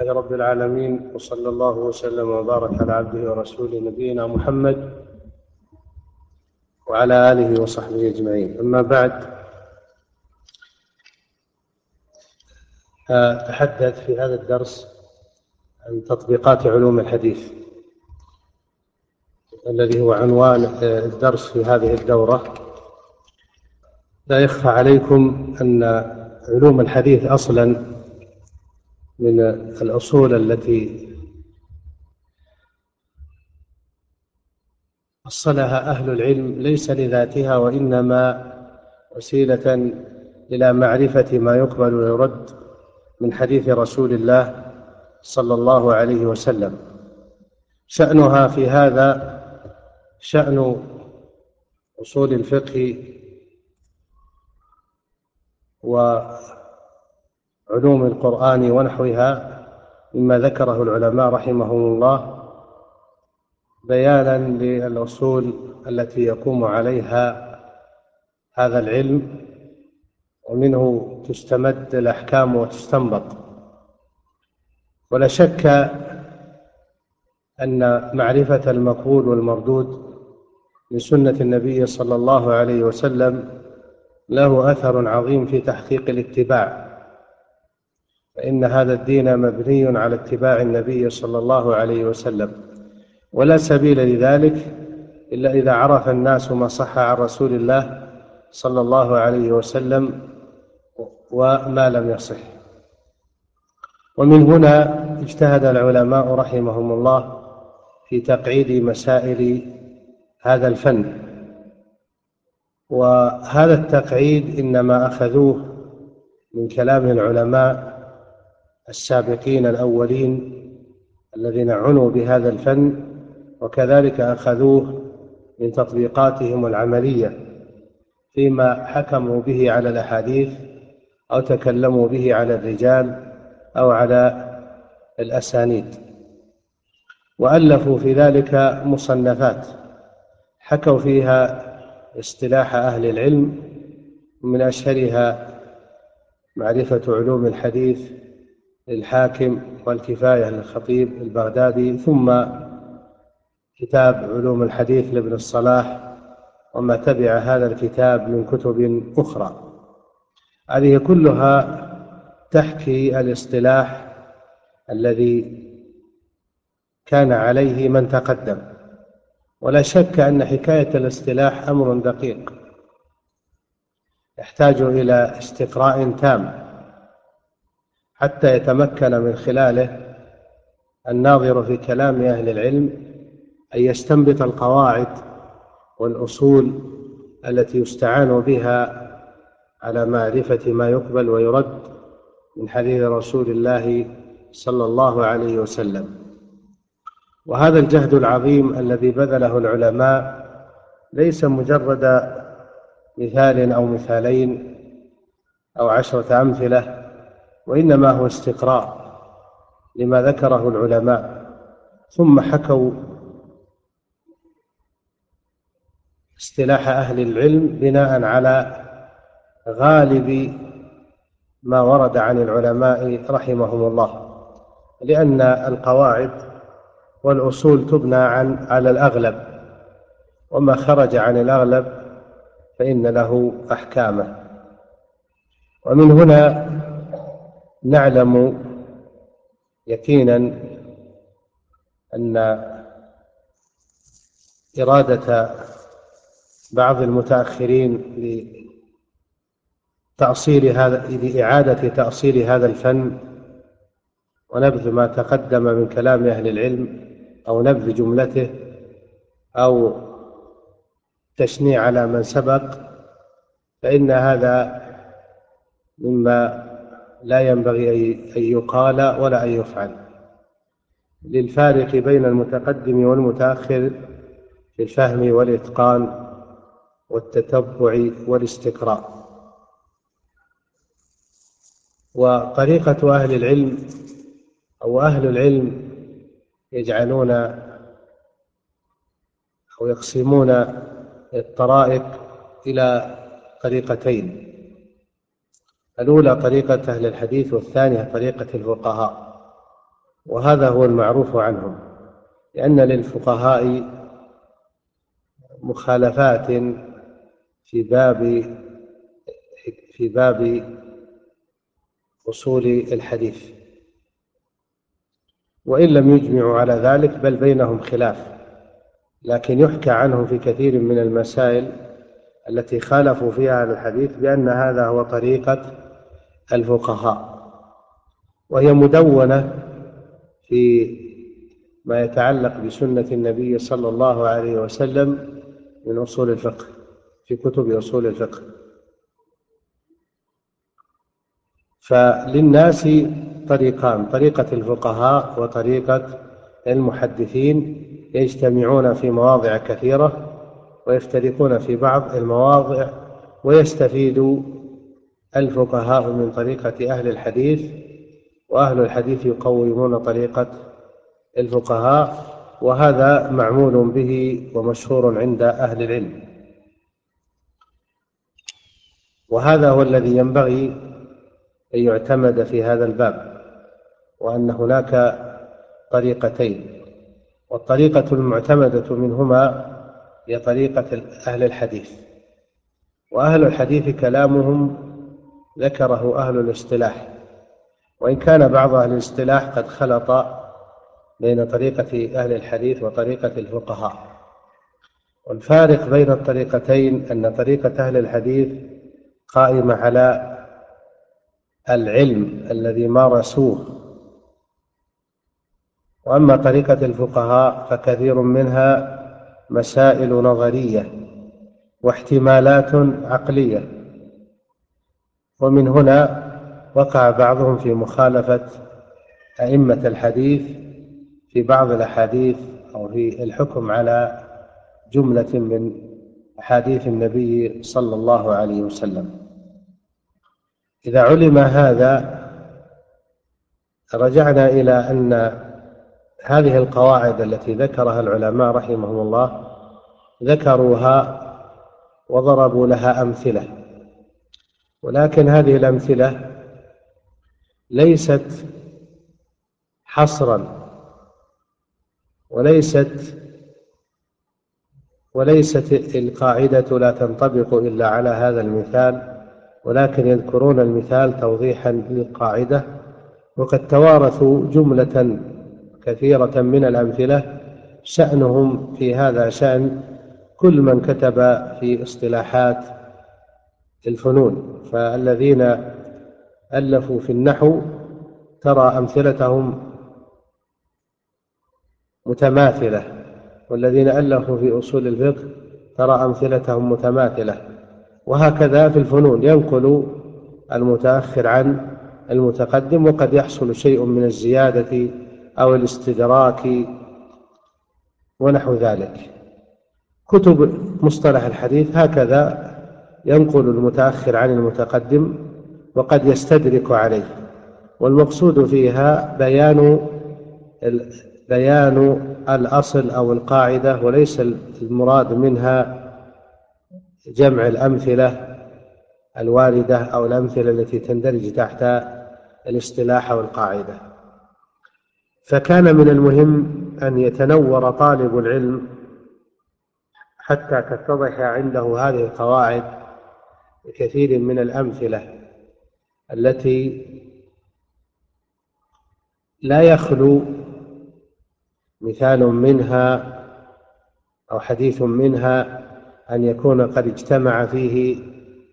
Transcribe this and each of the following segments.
لله رب العالمين وصلى الله وسلم وبارك على عبده ورسوله نبينا محمد وعلى آله وصحبه أجمعين. أما بعد أتحدث في هذا الدرس عن تطبيقات علوم الحديث الذي هو عنوان الدرس في هذه الدورة. لا يخفى عليكم أن علوم الحديث أصلا من الأصول التي أصلها أهل العلم ليس لذاتها وإنما وسيلة إلى معرفة ما يقبل ويرد من حديث رسول الله صلى الله عليه وسلم. شأنها في هذا شأن أصول الفقه وعلوم القرآن ونحوها مما ذكره العلماء رحمهم الله بيانا للأصول التي يقوم عليها هذا العلم ومنه تستمد الأحكام وتستنبط. ولا شك أن معرفة المقبول والمردود من سنة النبي صلى الله عليه وسلم له أثر عظيم في تحقيق الاتباع. فإن هذا الدين مبني على اتباع النبي صلى الله عليه وسلم. ولا سبيل لذلك إلا إذا عرف الناس ما صح عن رسول الله صلى الله عليه وسلم وما لم يصح. ومن هنا اجتهد العلماء رحمهم الله في تقعيد مسائل هذا الفن. وهذا التقعيد إنما أخذوه من كلام العلماء السابقين الأولين الذين عنوا بهذا الفن وكذلك أخذوه من تطبيقاتهم العملية فيما حكموا به على الأحاديث أو تكلموا به على الرجال أو على الأسانيد. وألفوا في ذلك مصنفات حكوا فيها اصطلاح أهل العلم من أشهرها معرفة علوم الحديث للحاكم والكفاية للخطيب البغدادي ثم كتاب علوم الحديث لابن الصلاح وما تبع هذا الكتاب من كتب أخرى. هذه كلها تحكي الاصطلاح الذي كان عليه من تقدم. ولا شك أن حكاية الاصطلاح أمر دقيق يحتاج إلى استقراء تام. حتى يتمكن من خلاله الناظر في كلام أهل العلم أن يستنبط القواعد والأصول التي يستعان بها على معرفة ما يقبل ويرد من حديث رسول الله صلى الله عليه وسلم. وهذا الجهد العظيم الذي بذله العلماء ليس مجرد مثال أو مثالين أو عشرة أمثلة وإنما هو استقراء لما ذكره العلماء ثم حكوا اصطلاح أهل العلم بناء على غالب ما ورد عن العلماء رحمهم الله لأن القواعد والأصول تبنى عن على الأغلب وما خرج عن الأغلب فإن له أحكامه. ومن هنا نعلم يقينا أن إرادة بعض المتأخرين تأصيل هذا لإعادة تأصيل هذا الفن ونبذ ما تقدم من كلام أهل العلم أو نبذ جملته أو تشنيع على من سبق فإن هذا مما لا ينبغي أن يقال ولا أن يفعل. للفارق بين المتقدم والمتأخر في الفهم والإتقان والتتبع والاستقراء. وطريقة أهل العلم أو أهل العلم يجعلون أو يقسمون الطرائق إلى طريقتين. الأولى طريقة أهل الحديث والثانية طريقة الفقهاء وهذا هو المعروف عنهم لأن للفقهاء مخالفات في باب في باب أصول الحديث. وإن لم يجمعوا على ذلك بل بينهم خلاف لكن يحكى عنهم في كثير من المسائل التي خالفوا فيها الحديث بأن هذا هو طريقة الفقهاء وهي مدونة في ما يتعلق بسنة النبي صلى الله عليه وسلم من أصول الفقه في كتب أصول الفقه. فللناس طريقان طريقة الفقهاء وطريقة المحدثين يجتمعون في مواضع كثيرة ويفترقون في بعض المواضع ويستفيد الفقهاء من طريقة أهل الحديث وأهل الحديث يقومون طريقة الفقهاء وهذا معمول به ومشهور عند أهل العلم. وهذا هو الذي ينبغي أن يعتمد في هذا الباب وأن هناك طريقتين. والطريقة المعتمدة منهما هي طريقة أهل الحديث. وأهل الحديث كلامهم ذكره أهل الاصطلاح. وإن كان بعض أهل الاصطلاح قد خلط بين طريقة أهل الحديث وطريقة الفقهاء. والفارق بين الطريقتين أن طريقة أهل الحديث قائمة على العلم الذي مارسوه. وأما طريقة الفقهاء فكثير منها مسائل نظرية واحتمالات عقلية. ومن هنا وقع بعضهم في مخالفة أئمة الحديث في بعض الأحاديث أو في الحكم على جملة من أحاديث النبي صلى الله عليه وسلم. إذا علم هذا رجعنا إلى أن هذه القواعد التي ذكرها العلماء رحمهم الله ذكروها وضربوا لها أمثلة. ولكن هذه الأمثلة ليست حصرا وليست وليست القاعدة لا تنطبق إلا على هذا المثال ولكن يذكرون المثال توضيحا للقاعدة وقد توارثوا جملة كثيرة من الأمثلة شأنهم في هذا شأن كل من كتب في اصطلاحات الفنون. فالذين ألفوا في النحو ترى أمثلتهم متماثلة والذين ألفوا في أصول الفقه ترى أمثلتهم متماثلة. وهكذا في الفنون ينقل المتأخر عن المتقدم وقد يحصل شيء من الزيادة أو الاستدراك ونحو ذلك. كتب مصطلح الحديث هكذا ينقل المتأخر عن المتقدم وقد يستدرك عليه. والمقصود فيها بيان بيان الأصل أو القاعدة وليس المراد منها جمع الأمثلة الواردة أو الأمثلة التي تندرج تحت الاصطلاح أو القاعدة. فكان من المهم أن يتنور طالب العلم حتى تتضح عنده هذه القواعد بكثير من الأمثلة التي لا يخلو مثال منها أو حديث منها أن يكون قد اجتمع فيه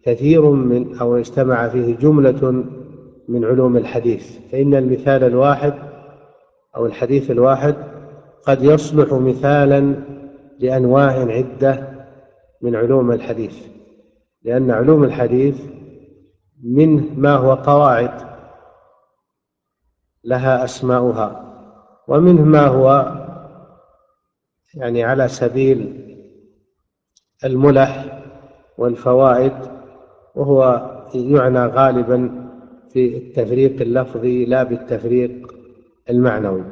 كثير من أو اجتمع فيه جملة من علوم الحديث فإن المثال الواحد أو الحديث الواحد قد يصلح مثالا لأنواع عدة من علوم الحديث. لأن علوم الحديث منه ما هو قواعد لها أسماؤها ومنه ما هو يعني على سبيل الملح والفوائد وهو يعنى غالبا في التفريق اللفظي لا بالتفريق المعنوي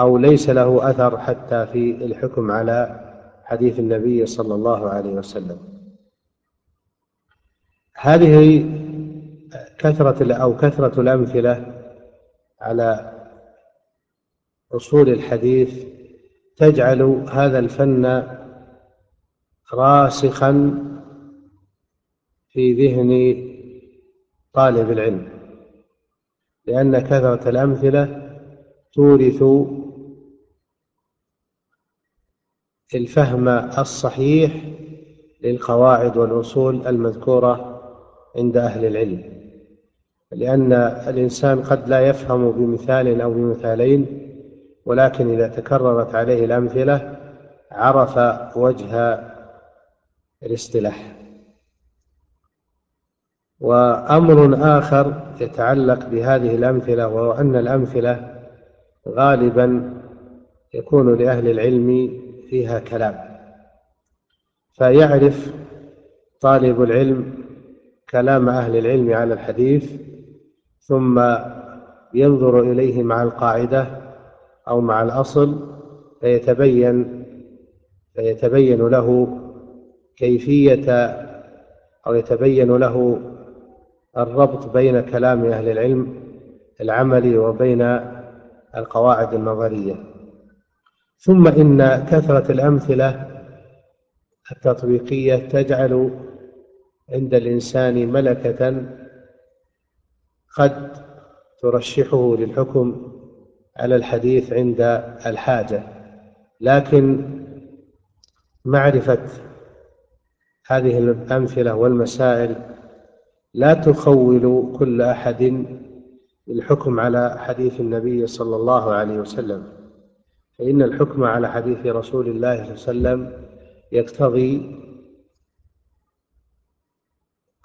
أو ليس له أثر حتى في الحكم على حديث النبي صلى الله عليه وسلم. هذه كثرة أو كثرة الأمثلة على أصول الحديث تجعل هذا الفن راسخا في ذهن طالب العلم لأن كثرة الأمثلة تورث الفهم الصحيح للقواعد والأصول المذكورة عند أهل العلم لأن الإنسان قد لا يفهم بمثال أو بمثالين ولكن إذا تكررت عليه الأمثلة عرف وجه الاصطلاح. وأمر آخر يتعلق بهذه الأمثلة وهو أن الأمثلة غالبا يكون لأهل العلم فيها كلام. فيعرف طالب العلم كلام أهل العلم على الحديث ثم ينظر إليه مع القاعدة أو مع الأصل فيتبين فيتبين له كيفية أو يتبين له الربط بين كلام أهل العلم العملي وبين القواعد النظرية. ثم إن كثرة الأمثلة التطبيقية تجعل عند الإنسان ملكة قد ترشحه للحكم على الحديث عند الحاجة. لكن معرفة هذه الأمثلة والمسائل لا تخول كل أحد للحكم على حديث النبي صلى الله عليه وسلم. فإن الحكم على حديث رسول الله صلى الله عليه وسلم يقتضي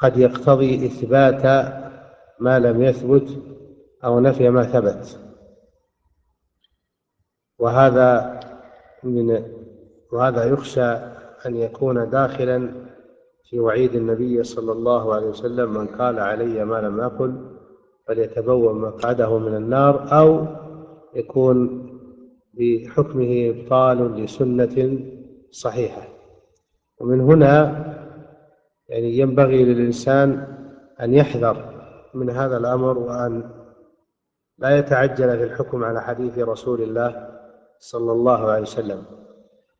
قد يقتضي إثبات ما لم يثبت أو نفي ما ثبت. وهذا من وهذا يخشى أن يكون داخلا في وعيد النبي صلى الله عليه وسلم من قال علي ما لم أقل فليتبوأ مقعده من النار أو يكون بحكمه إبطال لسنة صحيحة. ومن هنا يعني ينبغي للإنسان أن يحذر من هذا الأمر وأن لا يتعجل في الحكم على حديث رسول الله صلى الله عليه وسلم.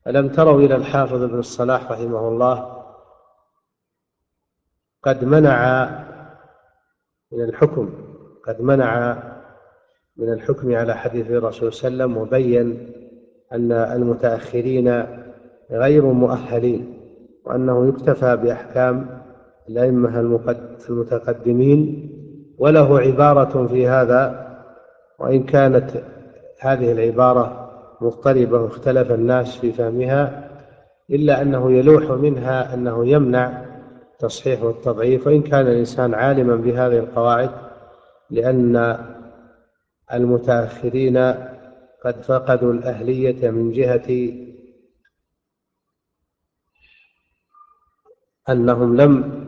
ألم تروا إلى الحافظ ابن الصلاح رحمه الله؟ قد منع من الحكم قد منع من الحكم على حديث الرسول صلى الله عليه وسلم وبين أن المتأخرين غير مؤهلين. وأنه يكتفى بأحكام الأئمة المتقدمين وله عبارة في هذا وإن كانت هذه العبارة مضطربة واختلف الناس في فهمها إلا أنه يلوح منها أنه يمنع التصحيح والتضعيف وإن كان الإنسان عالما بهذه القواعد لأن المتأخرين قد فقدوا الأهلية من جهة أنهم لم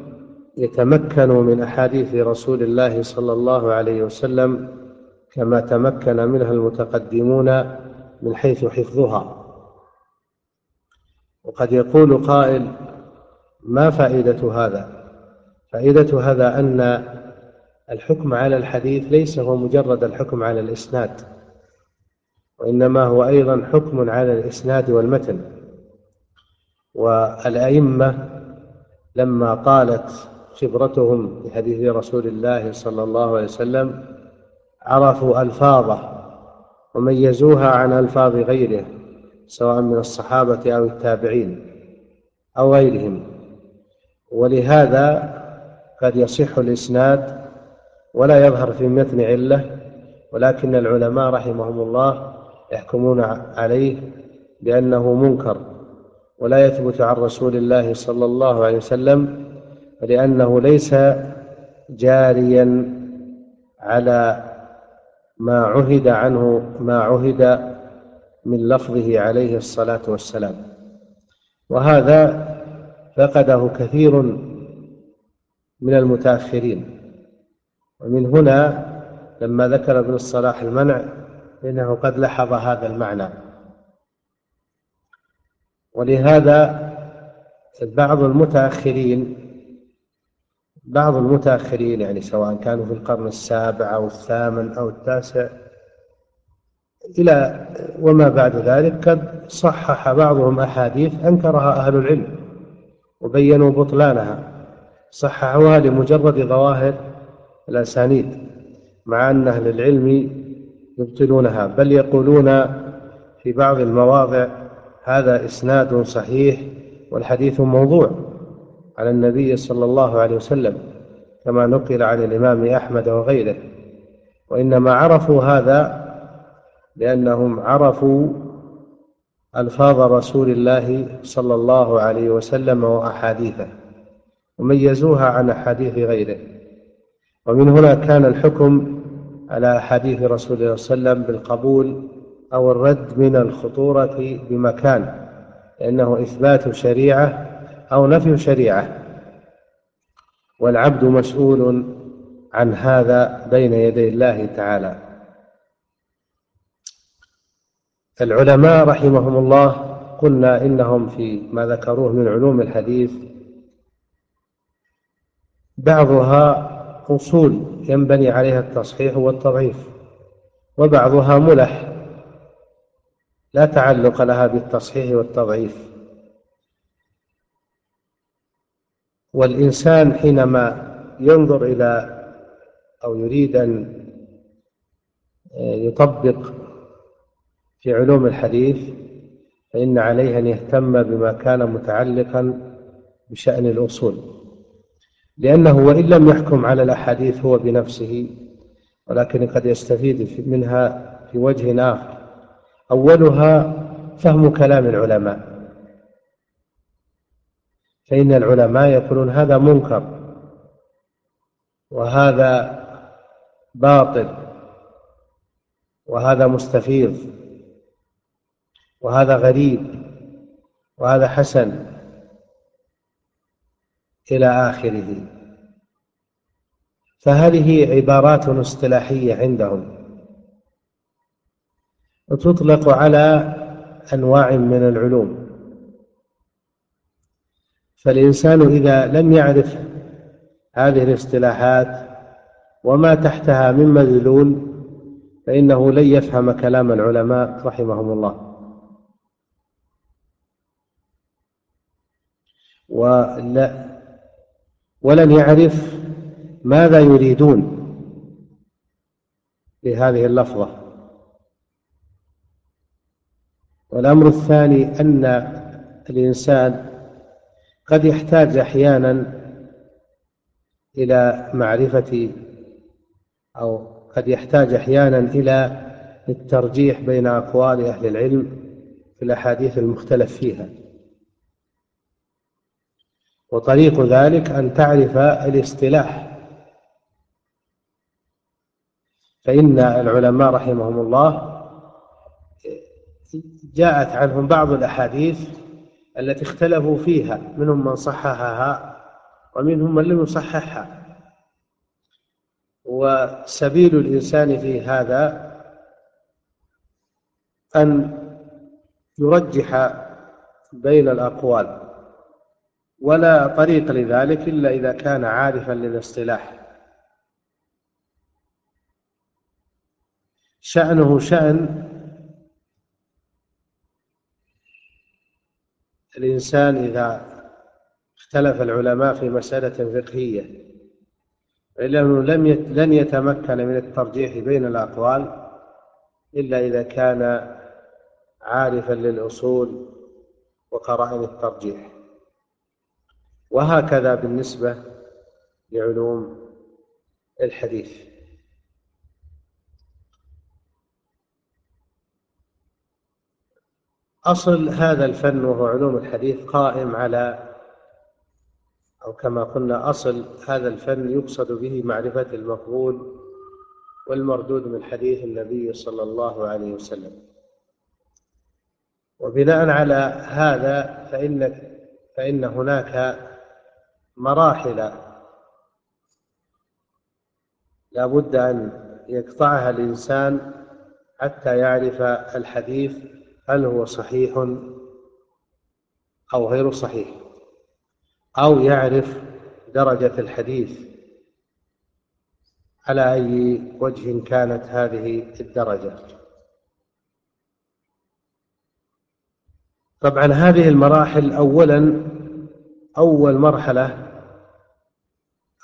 يتمكنوا من أحاديث رسول الله صلى الله عليه وسلم كما تمكن منها المتقدمون من حيث حفظها. وقد يقول قائل ما فائدة هذا؟ فائدة هذا أن الحكم على الحديث ليس هو مجرد الحكم على الإسناد وإنما هو أيضا حكم على الإسناد والمتن. والأئمة لما طالت خبرتهم بحديث رسول الله صلى الله عليه وسلم عرفوا ألفاظه وميزوها عن ألفاظ غيره سواء من الصحابة أو التابعين أو غيرهم. ولهذا قد يصح الإسناد ولا يظهر في متن علة ولكن العلماء رحمهم الله يحكمون عليه بأنه منكر. ولا يثبت عن رسول الله صلى الله عليه وسلم لأنه ليس جاريا على ما عهد عنه ما عهد من لفظه عليه الصلاة والسلام. وهذا فقده كثير من المتأخرين. ومن هنا لما ذكر ابن الصلاح المنع فإنه قد لحظ هذا المعنى. ولهذا بعض المتأخرين بعض المتأخرين يعني سواء كانوا في القرن السابع أو الثامن أو التاسع إلى وما بعد ذلك قد صحح بعضهم أحاديث أنكرها أهل العلم وبينوا بطلانها. صححوها لمجرد ظواهر الأسانيد مع أن أهل العلم يبطلونها بل يقولون في بعض المواضع هذا إسناد صحيح والحديث موضوع على النبي صلى الله عليه وسلم كما نقل عن الإمام أحمد وغيره. وإنما عرفوا هذا لأنهم عرفوا ألفاظ رسول الله صلى الله عليه وسلم وأحاديثه وميزوها عن أحاديث غيره. ومن هنا كان الحكم على أحاديث رسول الله صلى الله عليه وسلم بالقبول أو الرد من الخطورة بمكان لأنه إثبات شريعة أو نفي شريعة. والعبد مسؤول عن هذا بين يدي الله تعالى. العلماء رحمهم الله قلنا إنهم في ما ذكروه من علوم الحديث بعضها أصول ينبني عليها التصحيح والتضعيف وبعضها ملح. لا تعلق لها بالتصحيح والتضعيف. والإنسان حينما ينظر إلى أو يريد أن يطبق في علوم الحديث فإن عليه أن يهتم بما كان متعلقا بشأن الأصول. لأنه وإن لم يحكم على الأحاديث هو بنفسه ولكن قد يستفيد منها في وجه آخر. أولها فهم كلام العلماء. فإن العلماء يقولون هذا منكر وهذا باطل وهذا مستفيض وهذا غريب وهذا حسن إلى آخره. فهذه عبارات اصطلاحية عندهم. وتطلق على أنواع من العلوم. فالإنسان إذا لم يعرف هذه الاصطلاحات وما تحتها من مدلول فإنه لن يفهم كلام العلماء رحمهم الله. ولا ولن يعرف ماذا يريدون بهذه اللفظة. والأمر الثاني أن الإنسان قد يحتاج أحيانا إلى معرفة أو قد يحتاج أحيانا إلى الترجيح بين أقوال أهل العلم في الأحاديث المختلف فيها. وطريق ذلك أن تعرف الاصطلاح. فإن العلماء رحمهم الله جاءت عنهم بعض الأحاديث التي اختلفوا فيها منهم من صححها ومنهم من لم يصححها. وسبيل الإنسان في هذا أن يرجح بين الأقوال ولا طريق لذلك إلا إذا كان عارفا للاصطلاح. شأنه شأن الإنسان إذا اختلف العلماء في مسألة فقهية لأنه لم لن يتمكن من الترجيح بين الأقوال إلا إذا كان عارفا للأصول وقرائن الترجيح. وهكذا بالنسبة لعلوم الحديث. أصل هذا الفن وهو علوم الحديث قائم على أو كما قلنا أصل هذا الفن يقصد به معرفة المقبول والمردود من حديث النبي صلى الله عليه وسلم. وبناء على هذا فإن فإن هناك مراحل لا بد أن يقطعها الإنسان حتى يعرف الحديث هل هو صحيح أو غير صحيح؟ أو يعرف درجة الحديث؟ على أي وجه كانت هذه الدرجة؟ طبعا هذه المراحل أولا أول مرحلة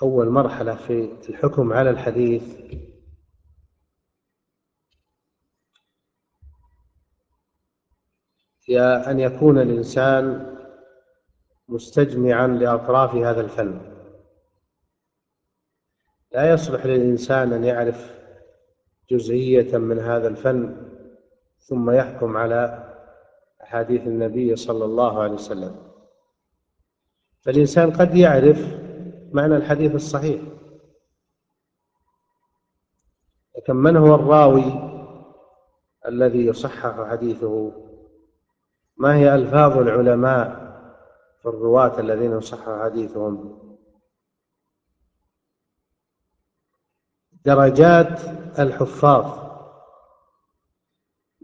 أول مرحلة في الحكم على الحديث أن يكون الإنسان مستجمعا لأطراف هذا الفن. لا يصلح للإنسان أن يعرف جزئية من هذا الفن ثم يحكم على أحاديث النبي صلى الله عليه وسلم. فالإنسان قد يعرف معنى الحديث الصحيح. لكن من هو الراوي الذي يصحح حديثه؟ ما هي ألفاظ العلماء في الرواة الذين يصحح حديثهم؟ درجات الحفاظ.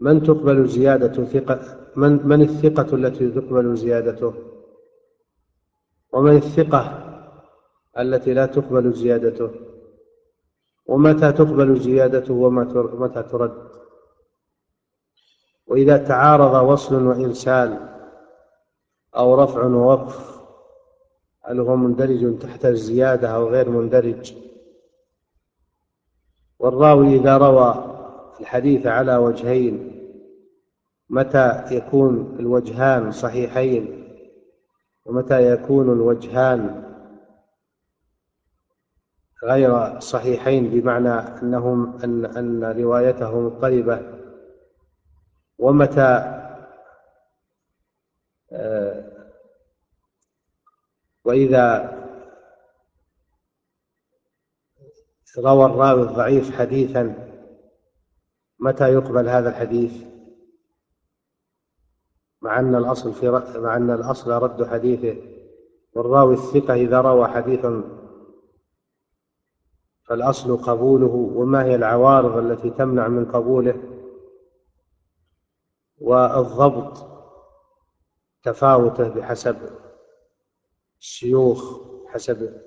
من تقبل زيادة ثقة؟ من من الثقة التي تقبل زيادته؟ ومن الثقة التي لا تقبل زيادته؟ ومتى تقبل زيادته ومتى ترد؟ وإذا تعارض وصل وإرسال أو رفع ووقف هل هو مندرج تحت الزيادة أو غير مندرج؟ والراوي إذا روى الحديث على وجهين متى يكون الوجهان صحيحين؟ ومتى يكون الوجهان غير صحيحين؟ بمعنى أنهم أن أن روايته مضطربة. ومتى آه، وإذا روى الراوي الضعيف حديثا متى يقبل هذا الحديث؟ مع أن الأصل في مع أن الأصل رد حديثه. والراوي الثقة إذا روى حديثا فالأصل قبوله وما هي العوارض التي تمنع من قبوله؟ والضبط تفاوته بحسب الشيوخ بحسب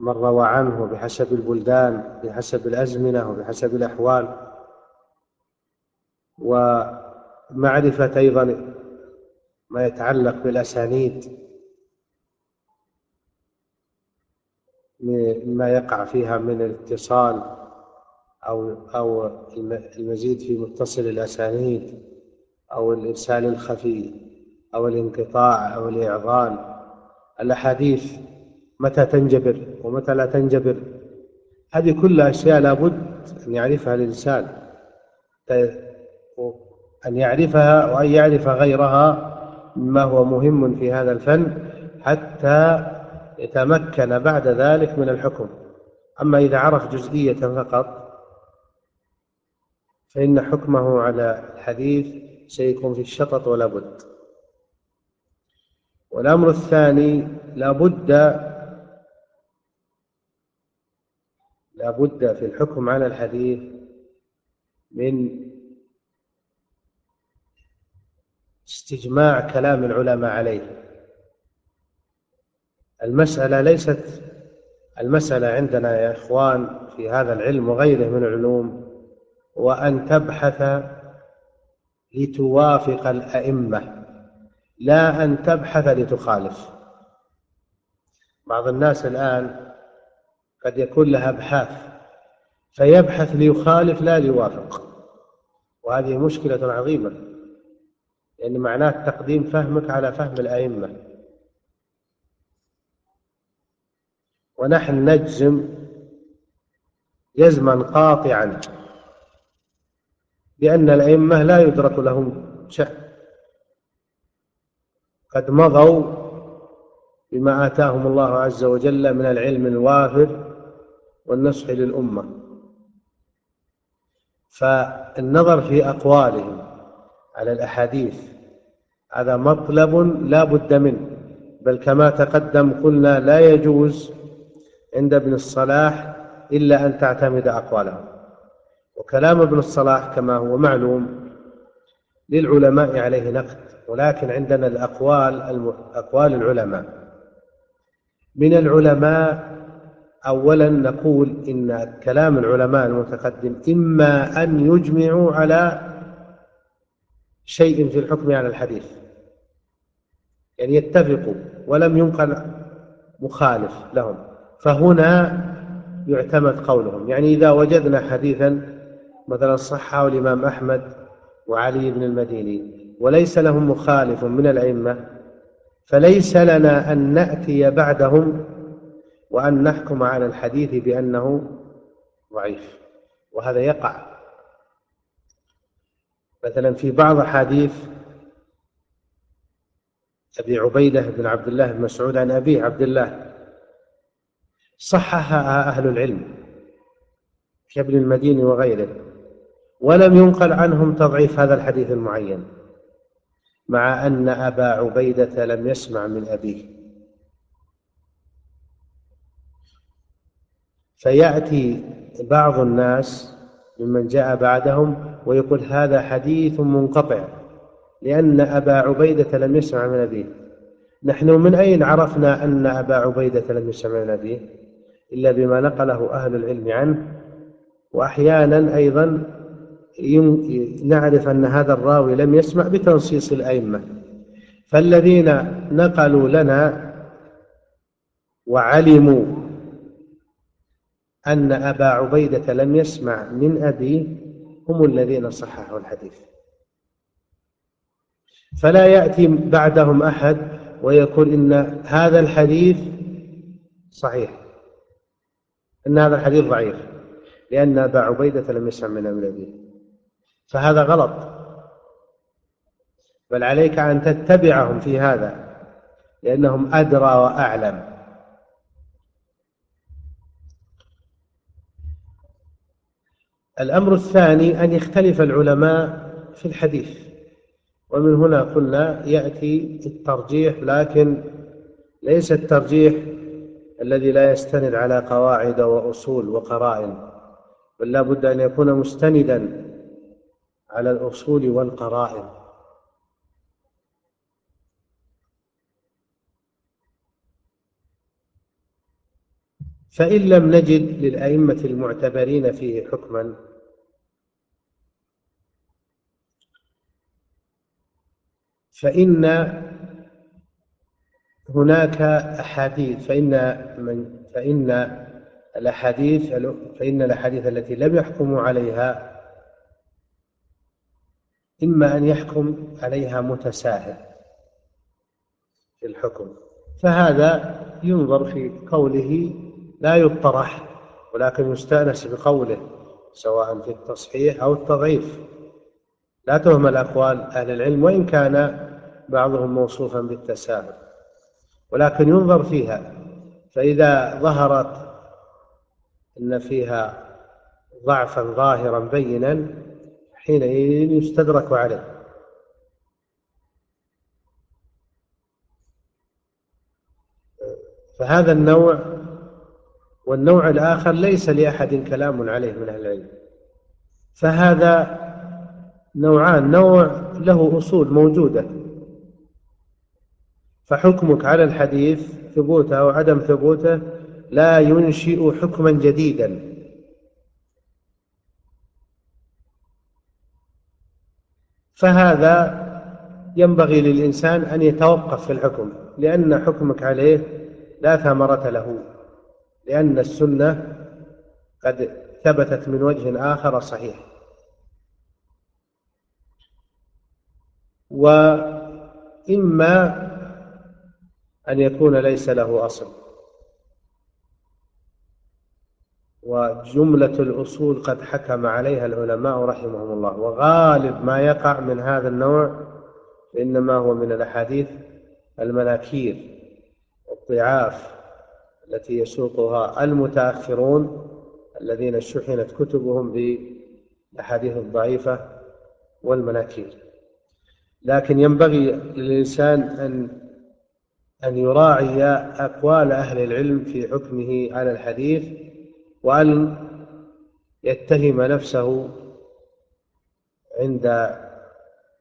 من روى عنه بحسب البلدان بحسب الأزمنة وبحسب الأحوال. ومعرفة أيضا ما يتعلق بالأسانيد مما يقع فيها من الاتصال أو أو المزيد في متصل الأسانيد أو الإرسال الخفي أو الانقطاع أو الإعضال. الأحاديث متى تنجبر ومتى لا تنجبر؟ هذه كلها أشياء لابد أن يعرفها الإنسان. أن يعرفها وأن يعرف غيرها مما هو مهم في هذا الفن حتى يتمكن بعد ذلك من الحكم. أما إذا عرف جزئية فقط فإن حكمه على الحديث سيكون في الشطط ولا بد. والأمر الثاني لا بد لا بد في الحكم على الحديث من استجماع كلام العلماء عليه. المسألة ليست المسألة عندنا يا إخوان في هذا العلم وغيره من العلوم وأن تبحث لتوافق الأئمة لا أن تبحث لتخالف. بعض الناس الآن قد يكون لها أبحاث فيبحث ليخالف لا ليوافق. وهذه مشكلة عظيمة لأن معناه تقديم فهمك على فهم الأئمة. ونحن نجزم جزما قاطعا. لأن الأئمة لا يدرك لهم شأن. قد مضوا بما آتاهم الله عز وجل من العلم الوافر والنصح للأمة. فالنظر في أقوالهم على الأحاديث هذا مطلب لا بد منه بل كما تقدم قلنا لا يجوز عند ابن الصلاح إلا أن تعتمد أقوالهم. وكلام ابن الصلاح كما هو معلوم للعلماء عليه نقد ولكن عندنا الأقوال أقوال العلماء. من العلماء أولا نقول إن كلام العلماء المتقدم إما أن يجمعوا على شيء في الحكم على الحديث يعني يتفقوا ولم ينقل مخالف لهم فهنا يعتمد قولهم. يعني إذا وجدنا حديثا مثلا صحه الإمام أحمد وعلي بن المديني وليس لهم مخالف من الأئمة فليس لنا أن نأتي بعدهم وأن نحكم على الحديث بأنه ضعيف وهذا يقع. مثلا في بعض أحاديث أبي عبيدة بن عبد الله بن مسعود عن أبيه عبد الله صححها أهل العلم كابن المديني وغيره. ولم ينقل عنهم تضعيف هذا الحديث المعين مع أن أبا عبيدة لم يسمع من أبيه. فيأتي بعض الناس ممن جاء بعدهم ويقول هذا حديث منقطع لأن أبا عبيدة لم يسمع من أبيه. نحن من أين عرفنا أن أبا عبيدة لم يسمع من أبيه؟ إلا بما نقله أهل العلم عنه. وأحيانا أيضا نعرف أن هذا الراوي لم يسمع بتنصيص الأئمة. فالذين نقلوا لنا وعلموا أن أبا عبيدة لم يسمع من أبيه هم الذين صححوا الحديث. فلا يأتي بعدهم أحد ويقول إن هذا الحديث صحيح إن هذا الحديث ضعيف لأن أبا عبيدة لم يسمع من أبيه فهذا غلط. بل عليك أن تتبعهم في هذا لأنهم أدرى وأعلم. الأمر الثاني أن يختلف العلماء في الحديث. ومن هنا قلنا يأتي الترجيح لكن ليس الترجيح الذي لا يستند على قواعد وأصول وقرائن بل لا بد أن يكون مستندا على الأصول والقرائن. فإن لم نجد للأئمة المعتبرين فيه حكما فإن هناك أحاديث فإن من فإن الأحاديث فإن الأحاديث التي لم يحكموا عليها إما أن يحكم عليها متساهل في الحكم. فهذا ينظر في قوله لا يطرح ولكن يستأنس بقوله سواء في التصحيح أو التضعيف. لا تهمل أقوال أهل العلم وإن كان بعضهم موصوفا بالتساهل. ولكن ينظر فيها فإذا ظهرت أن فيها ضعفا ظاهرا بينا حينئذ يستدرك عليه. فهذا النوع والنوع الآخر ليس لأحد كلام عليه من أهل العلم. فهذا نوعان نوع له أصول موجودة. فحكمك على الحديث ثبوته أو عدم ثبوته لا ينشئ حكما جديدا. فهذا ينبغي للإنسان أن يتوقف في الحكم لأن حكمك عليه لا ثمرة له لأن السنة قد ثبتت من وجه آخر صحيح. وإما أن يكون ليس له أصل. وجملة الأصول قد حكم عليها العلماء رحمهم الله. وغالب ما يقع من هذا النوع إنما هو من الأحاديث المناكير والضعاف التي يسوقها المتأخرون الذين شحنت كتبهم بالأحاديث الضعيفة والمناكير. لكن ينبغي للإنسان أن أن يراعي أقوال أهل العلم في حكمه على الحديث وأن يتهم نفسه عند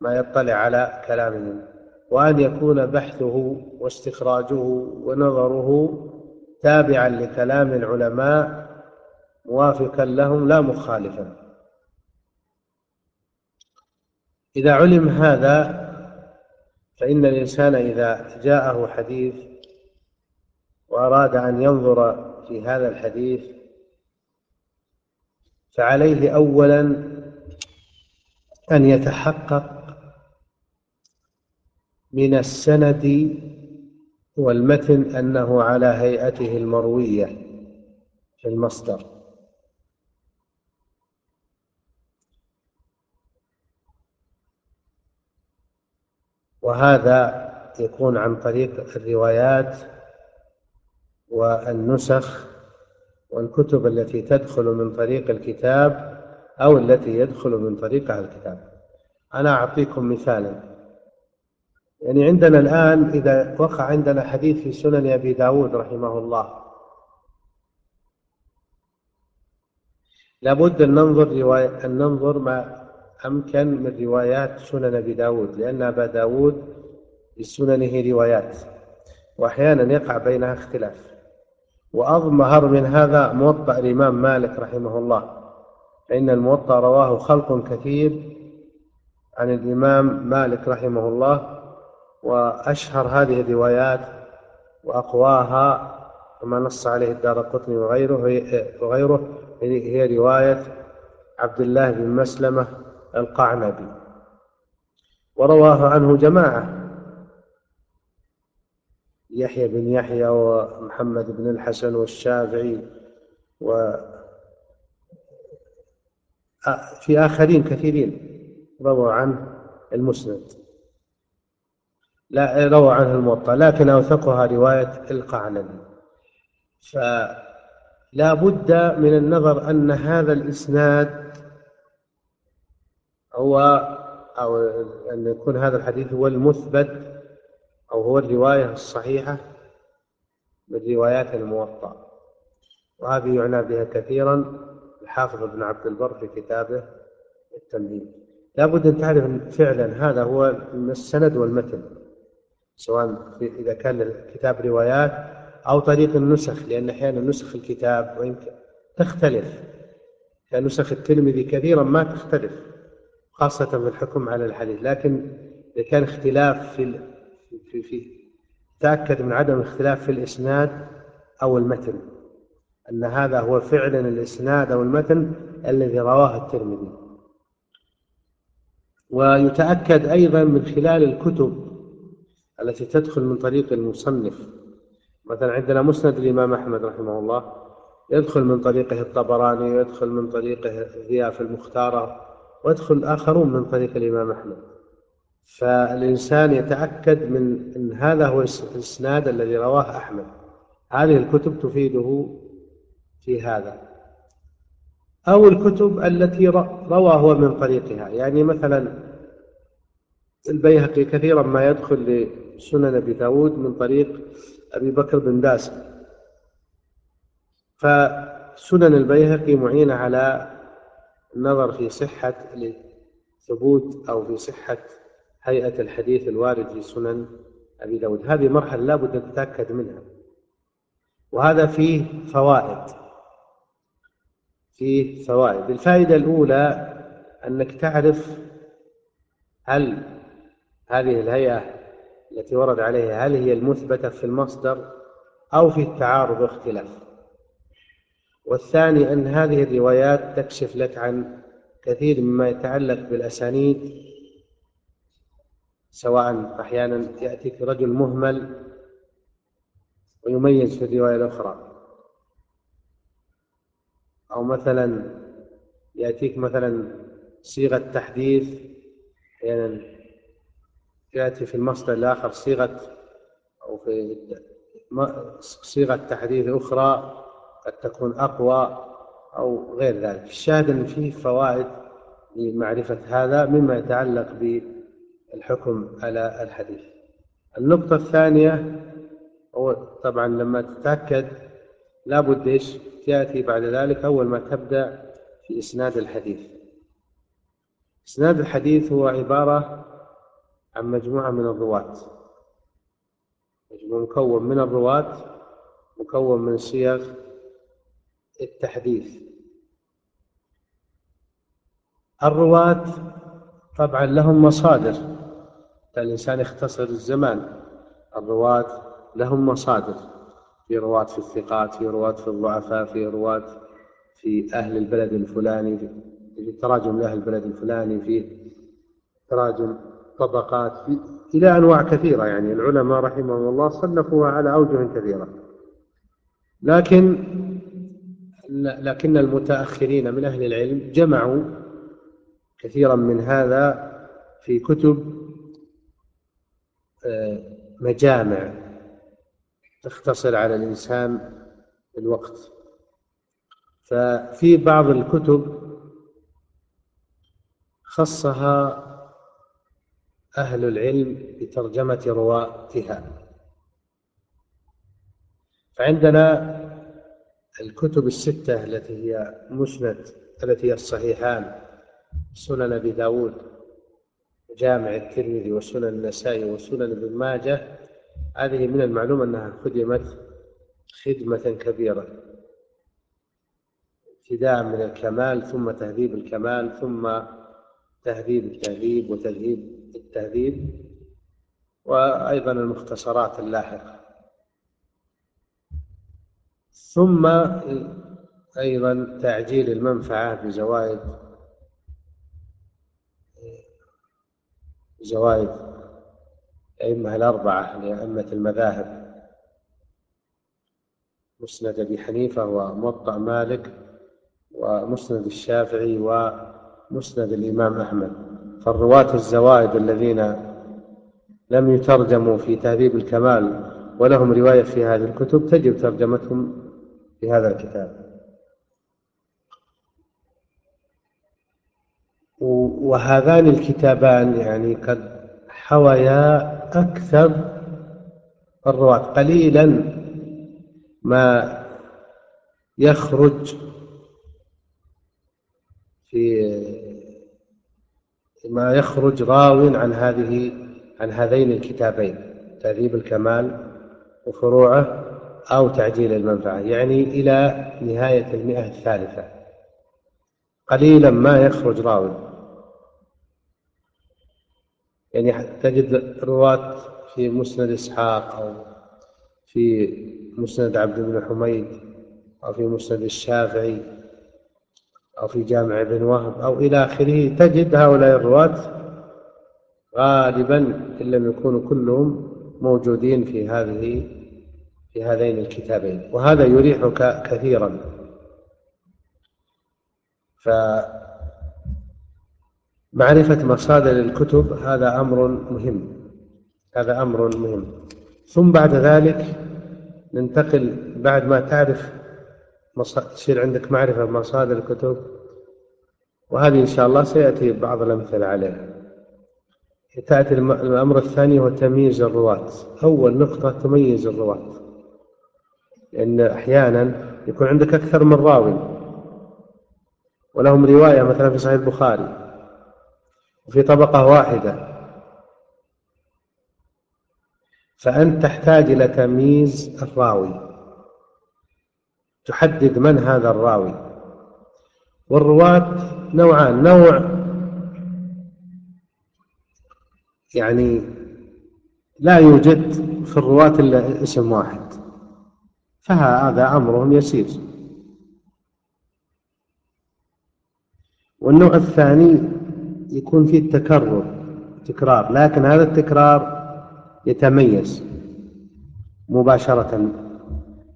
ما يطلع على كلامهم وأن يكون بحثه واستخراجه ونظره تابعا لكلام العلماء موافقا لهم لا مخالفا. إذا علم هذا فإن الإنسان إذا جاءه حديث وأراد أن ينظر في هذا الحديث فعليه أولا أن يتحقق من السند والمتن أنه على هيئته المروية في المصدر. وهذا يكون عن طريق الروايات والنسخ والكتب التي تدخل من طريق الكتاب أو التي يدخل من طريقها الكتاب. أنا أعطيكم مثالا. يعني عندنا الآن إذا وقع عندنا حديث في سنن أبي داود رحمه الله. لابد أن ننظر رواية أن ننظر ما أمكن من روايات سنن أبي داود لأن أبا داود لسننه روايات وأحيانا يقع بينها اختلاف. وأظهر من هذا موطأ الإمام مالك رحمه الله فإن الموطأ رواه خلق كثير عن الإمام مالك رحمه الله وأشهر هذه الروايات وأقواها كما نص عليه الدار قطني وغيره وغيره هي رواية عبد الله بن مسلمة القعنبي. ورواه عنه جماعة يحيى بن يحيى ومحمد بن الحسن والشافعي و في آخرين كثيرين رووا عنه المسند. لا روى عنه الموطأ لكن أوثقها رواية القعنبي. فلا بد من النظر أن هذا الإسناد هو أو أن يكون هذا الحديث هو المثبت أو هو الرواية الصحيحة من روايات الموطأ وهذه يعنى بها كثيرا الحافظ ابن عبد البر في كتابه التمهيد. لا بد أن تعرف فعلا هذا هو السند والمتن سواء إذا كان الكتاب روايات أو طريق النسخ لأن أحيانا نسخ الكتاب وإن تختلف. كنسخ الترمذي كثيرا ما تختلف خاصة في الحكم على الحديث. لكن إذا كان اختلاف في في في تأكد من عدم الاختلاف في الإسناد أو المتن أن هذا هو فعلا الإسناد أو المتن الذي رواه الترمذي. ويتأكد أيضا من خلال الكتب التي تدخل من طريق المصنف. مثلا عندنا مسند الإمام أحمد رحمه الله يدخل من طريقه الطبراني ويدخل من طريقه ضياف المختارة ويدخل آخرون من طريق الإمام أحمد. فالإنسان يتأكد من أن هذا هو الإسناد الذي رواه أحمد. هذه الكتب تفيده في هذا. أو الكتب التي روى هو من طريقها. يعني مثلا البيهقي كثيرا ما يدخل لسنن أبي داود من طريق أبي بكر بن باسم فسنن البيهقي معينة على النظر في صحة ثبوت أو في صحة هيئة الحديث الوارد في سنن أبي داود. هذه مرحلة لا بد أن تتأكد منها. وهذا فيه فوائد. فيه فوائد. الفائدة الأولى أنك تعرف هل هذه الهيئة التي ورد عليها هل هي المثبتة في المصدر أو في التعارض واختلاف. والثاني أن هذه الروايات تكشف لك عن كثير مما يتعلق بالأسانيد سواء أحيانا يأتيك رجل مهمل ويميز في الرواية الأخرى. أو مثلا يأتيك مثلا صيغة تحديث أحيانا يأتي في المصدر الآخر صيغة أو في صيغة تحديث أخرى قد تكون أقوى أو غير ذلك. الشاهد أن فيه فوائد لمعرفة هذا مما يتعلق بالحكم على الحديث. النقطة الثانية هو طبعا لما تتأكد لابد إيش؟ تأتي بعد ذلك أول ما تبدأ في إسناد الحديث. إسناد الحديث هو عبارة عن مجموعة من الرواة. مكون من الرواة مكون من صيغ التحديث. الرواة طبعا لهم مصادر. الإنسان يختصر الزمان. الرواة لهم مصادر. في رواة في الثقات في رواة في الضعفاء في رواة في أهل البلد الفلاني في تراجم لأهل البلد الفلاني في تراجم طبقات في إلى أنواع كثيرة يعني. العلماء رحمهم الله صنفوها على أوجه كثيرة. لكن لكن المتأخرين من أهل العلم جمعوا كثيرا من هذا في كتب مجامع تختصر على الإنسان الوقت. ففي بعض الكتب خصها أهل العلم بترجمة رواتها. فعندنا الكتب الستة التي هي مسند التي هي الصحيحان سنن أبي داود. جامع الترمذي وسنن النسائي وسنن ابن ماجه هذه من المعلوم أنها خدمت خدمة كبيرة. ابتداء من الكمال ثم تهذيب الكمال ثم تهذيب التهذيب وتذهيب التهذيب وأيضا المختصرات اللاحقة. ثم أيضا تعجيل المنفعة بزوائد زوائد الأئمة الأربعة لأئمة المذاهب. مسند أبي حنيفة وموطأ مالك ومسند الشافعي ومسند الإمام أحمد. فالرواة الزوائد الذين لم يترجموا في تهذيب الكمال ولهم رواية في هذه الكتب تجب ترجمتهم في هذا الكتاب. وهذان الكتابان يعني قد حويا أكثر الرواة. قليلا ما يخرج في ما يخرج راو عن هذه عن هذين الكتابين تهذيب الكمال وفروعه أو تعجيل المنفعة يعني إلى نهاية المئة الثالثة. قليلا ما يخرج راوي يعني تجد رواة في مسند إسحاق أو في مسند عبد بن حميد أو في مسند الشافعي أو في جامع بن وهب أو إلى آخره. تجد هؤلاء الرواة غالبا إن لم يكونوا كلهم موجودين في هذه في هذين الكتابين وهذا يريحك كثيرا. ف معرفة مصادر الكتب هذا أمر مهم. هذا أمر مهم. ثم بعد ذلك ننتقل بعد ما تعرف يصير عندك معرفة بمصادر الكتب. وهذه إن شاء الله سيأتي بعض الأمثلة عليها. تأتي الأمر الثاني هو تمييز الرواة. أول نقطة تميز الرواة. لأن أحيانا يكون عندك أكثر من راوي. ولهم رواية مثلا في صحيح البخاري. وفي طبقة واحدة. فأنت تحتاج إلى تمييز الراوي. تحدد من هذا الراوي. والرواة نوعان نوع يعني لا يوجد في الرواة إلا اسم واحد. فهذا أمرهم يسير. والنوع الثاني يكون فيه التكرر تكرار لكن هذا التكرار يتميز مباشرة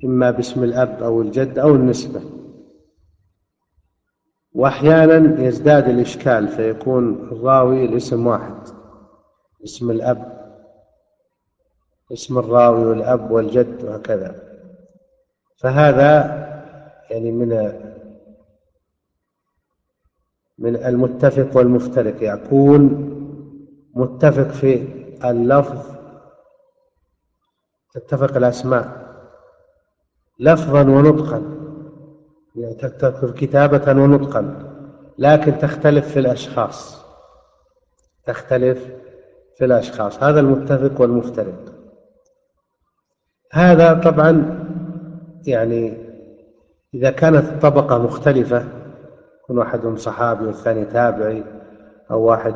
إما باسم الأب أو الجد أو النسبة. وأحيانا يزداد الإشكال فيكون الراوي الاسم واحد اسم الأب اسم الراوي والأب والجد وهكذا. فهذا يعني من من المتفق والمفترق. يكون متفق في اللفظ. تتفق الأسماء. لفظا ونطقا. يعني تتفق كتابة ونطقا. لكن تختلف في الأشخاص. تختلف في الأشخاص. هذا المتفق والمفترق. هذا طبعا يعني إذا كانت الطبقة مختلفة يكون واحدهم صحابي والثاني تابعي أو واحد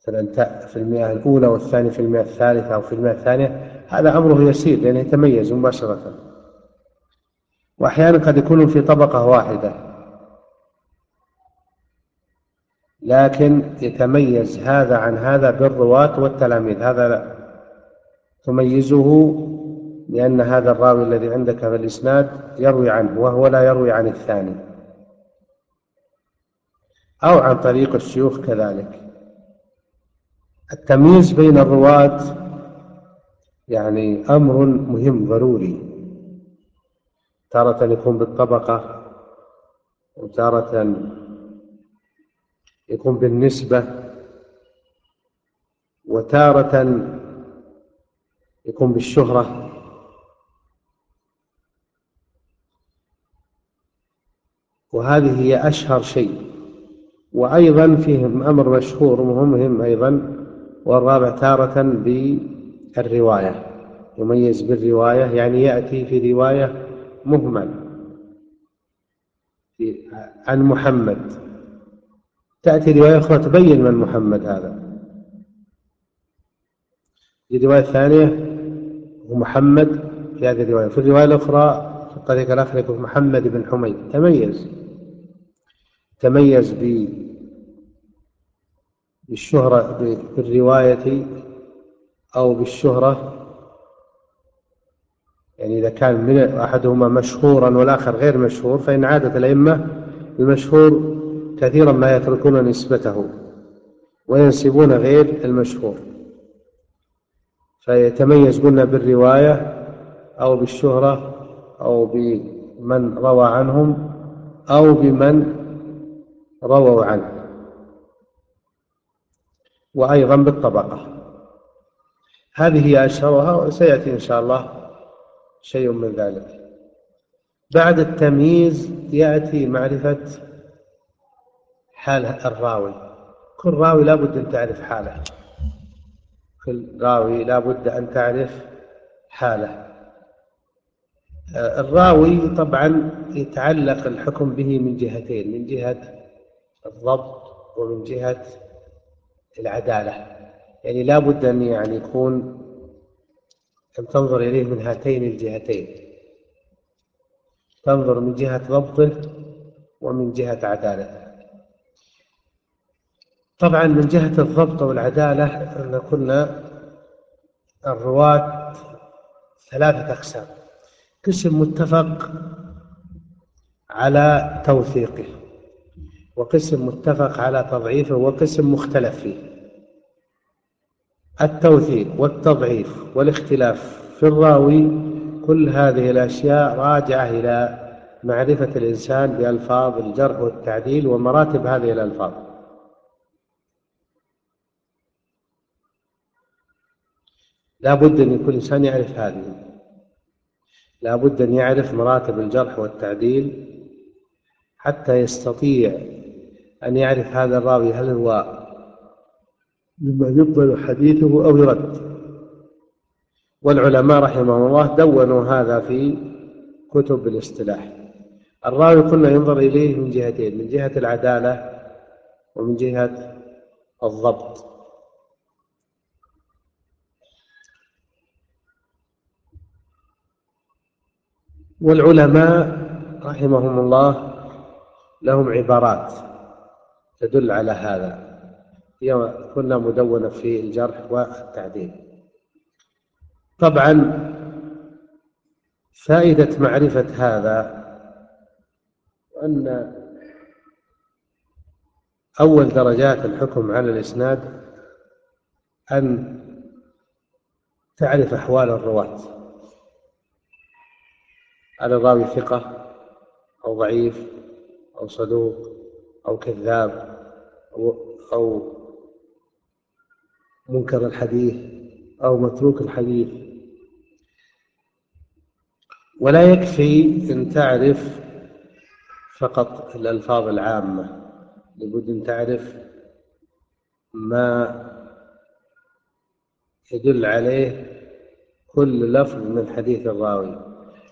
مثلا في المئة الأولى والثاني في المئة الثالثة أو في المئة الثانية هذا أمره يسير لأنه يتميز مباشرة. وأحيانا قد يكونوا في طبقة واحدة. لكن يتميز هذا عن هذا بالرواة والتلاميذ. هذا لا. تميزه لأن هذا الراوي الذي عندك في الإسناد يروي عنه وهو لا يروي عن الثاني. أو عن طريق الشيوخ كذلك. التمييز بين الرواة يعني أمر مهم ضروري. تارة يكون بالطبقة وتارة يكون بالنسبة وتارة يكون بالشهرة. وهذه هي أشهر شيء. وأيضا فيه أمر مشهور ومهم أيضا والرابع تارة بالرواية يميز بالرواية يعني يأتي في رواية مهمل عن محمد. تأتي رواية أخرى تبين من محمد هذا. في الرواية الثانية هو محمد في هذه الرواية. في الرواية الأخرى في الطريقة الآخرة يكون محمد بن حميد. تميز. تميز بالشهرة بالرواية أو بالشهرة. يعني إذا كان من أحدهما مشهورا والآخر غير مشهور فإن عادة الأئمة المشهور كثيرا ما يتركون نسبته وينسبون غير المشهور. فيتميز قلنا بالرواية أو بالشهرة أو بمن روى عنهم أو بمن رووا عنه. وأيضا بالطبقة. هذه هي أشهرها وسيأتي إن شاء الله شيء من ذلك. بعد التمييز يأتي معرفة حال الراوي. كل راوي لا بد أن تعرف حاله. كل راوي لا بد أن تعرف حاله. الراوي طبعا يتعلق الحكم به من جهتين من جهة الضبط ومن جهة العدالة. يعني لا بد أن يعني يكون أن تنظر إليه من هاتين الجهتين. تنظر من جهة ضبطه ومن جهة عدالته طبعا من جهة الضبط والعدالة أن كنا الرواة ثلاثة أقسام. قسم متفق على توثيقه. وقسم متفق على تضعيفه وقسم مختلف فيه. التوثيق والتضعيف والاختلاف في الراوي كل هذه الأشياء راجعة إلى معرفة الإنسان بألفاظ الجرح والتعديل ومراتب هذه الألفاظ. لا بد أن يكون الإنسان يعرف هذه. لا بد أن يعرف مراتب الجرح والتعديل حتى يستطيع أن يعرف هذا الراوي هل هو ممن يقبل حديثه أو يرد. والعلماء رحمهم الله دونوا هذا في كتب الاصطلاح. الراوي قلنا ينظر إليه من جهتين من جهة العدالة ومن جهة الضبط. والعلماء رحمهم الله لهم عبارات. تدل على هذا. هي كنا مدونة في الجرح والتعديل. طبعا فائدة معرفة هذا أن أول درجات الحكم على الإسناد أن تعرف أحوال الرواة. هل الراوي ثقة أو ضعيف أو صدوق أو كذاب أو, أو منكر الحديث أو متروك الحديث. ولا يكفي أن تعرف فقط الألفاظ العامة. لابد أن تعرف ما يدل عليه كل لفظ من حديث الراوي.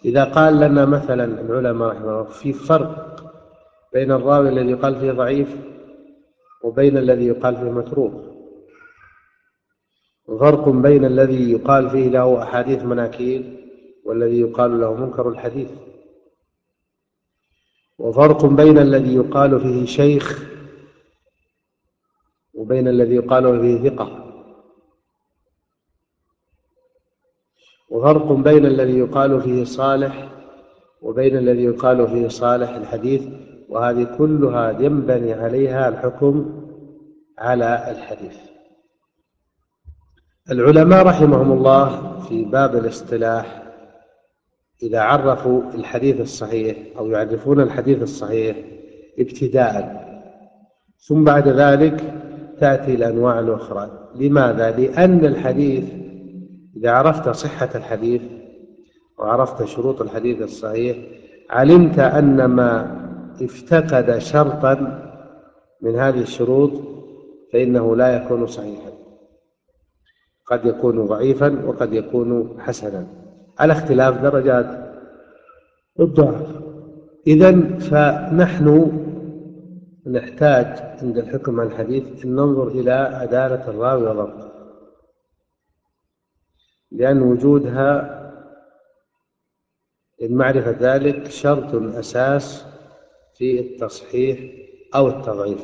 إذا قال لنا مثلا العلماء رحمه الله في فرق بين الراوي الذي يقال فيه ضعيف وبين الذي يقال فيه متروك. فرق بين الذي يقال فيه له أحاديث مناكير والذي يقال له منكر الحديث. وفرق بين الذي يقال فيه شيخ وبين الذي يقال فيه ثقة. وفرق بين الذي يقال فيه صالح وبين الذي يقال فيه صالح الحديث. وهذه كلها ينبني عليها الحكم على الحديث العلماء رحمهم الله في باب الاصطلاح إذا عرفوا الحديث الصحيح أو يعرفون الحديث الصحيح ابتداء ثم بعد ذلك تأتي الأنواع الأخرى لماذا؟ لأن الحديث إذا عرفت صحة الحديث وعرفت شروط الحديث الصحيح علمت أن ما افتقد شرطا من هذه الشروط فإنه لا يكون صحيحا. قد يكون ضعيفا وقد يكون حسنا. على اختلاف درجات الضعف. إذا فنحن نحتاج عند الحكم على الحديث أن ننظر إلى عدالة الراوي وضبطه لأن وجودها معرفة ذلك شرط أساس في التصحيح أو التضعيف.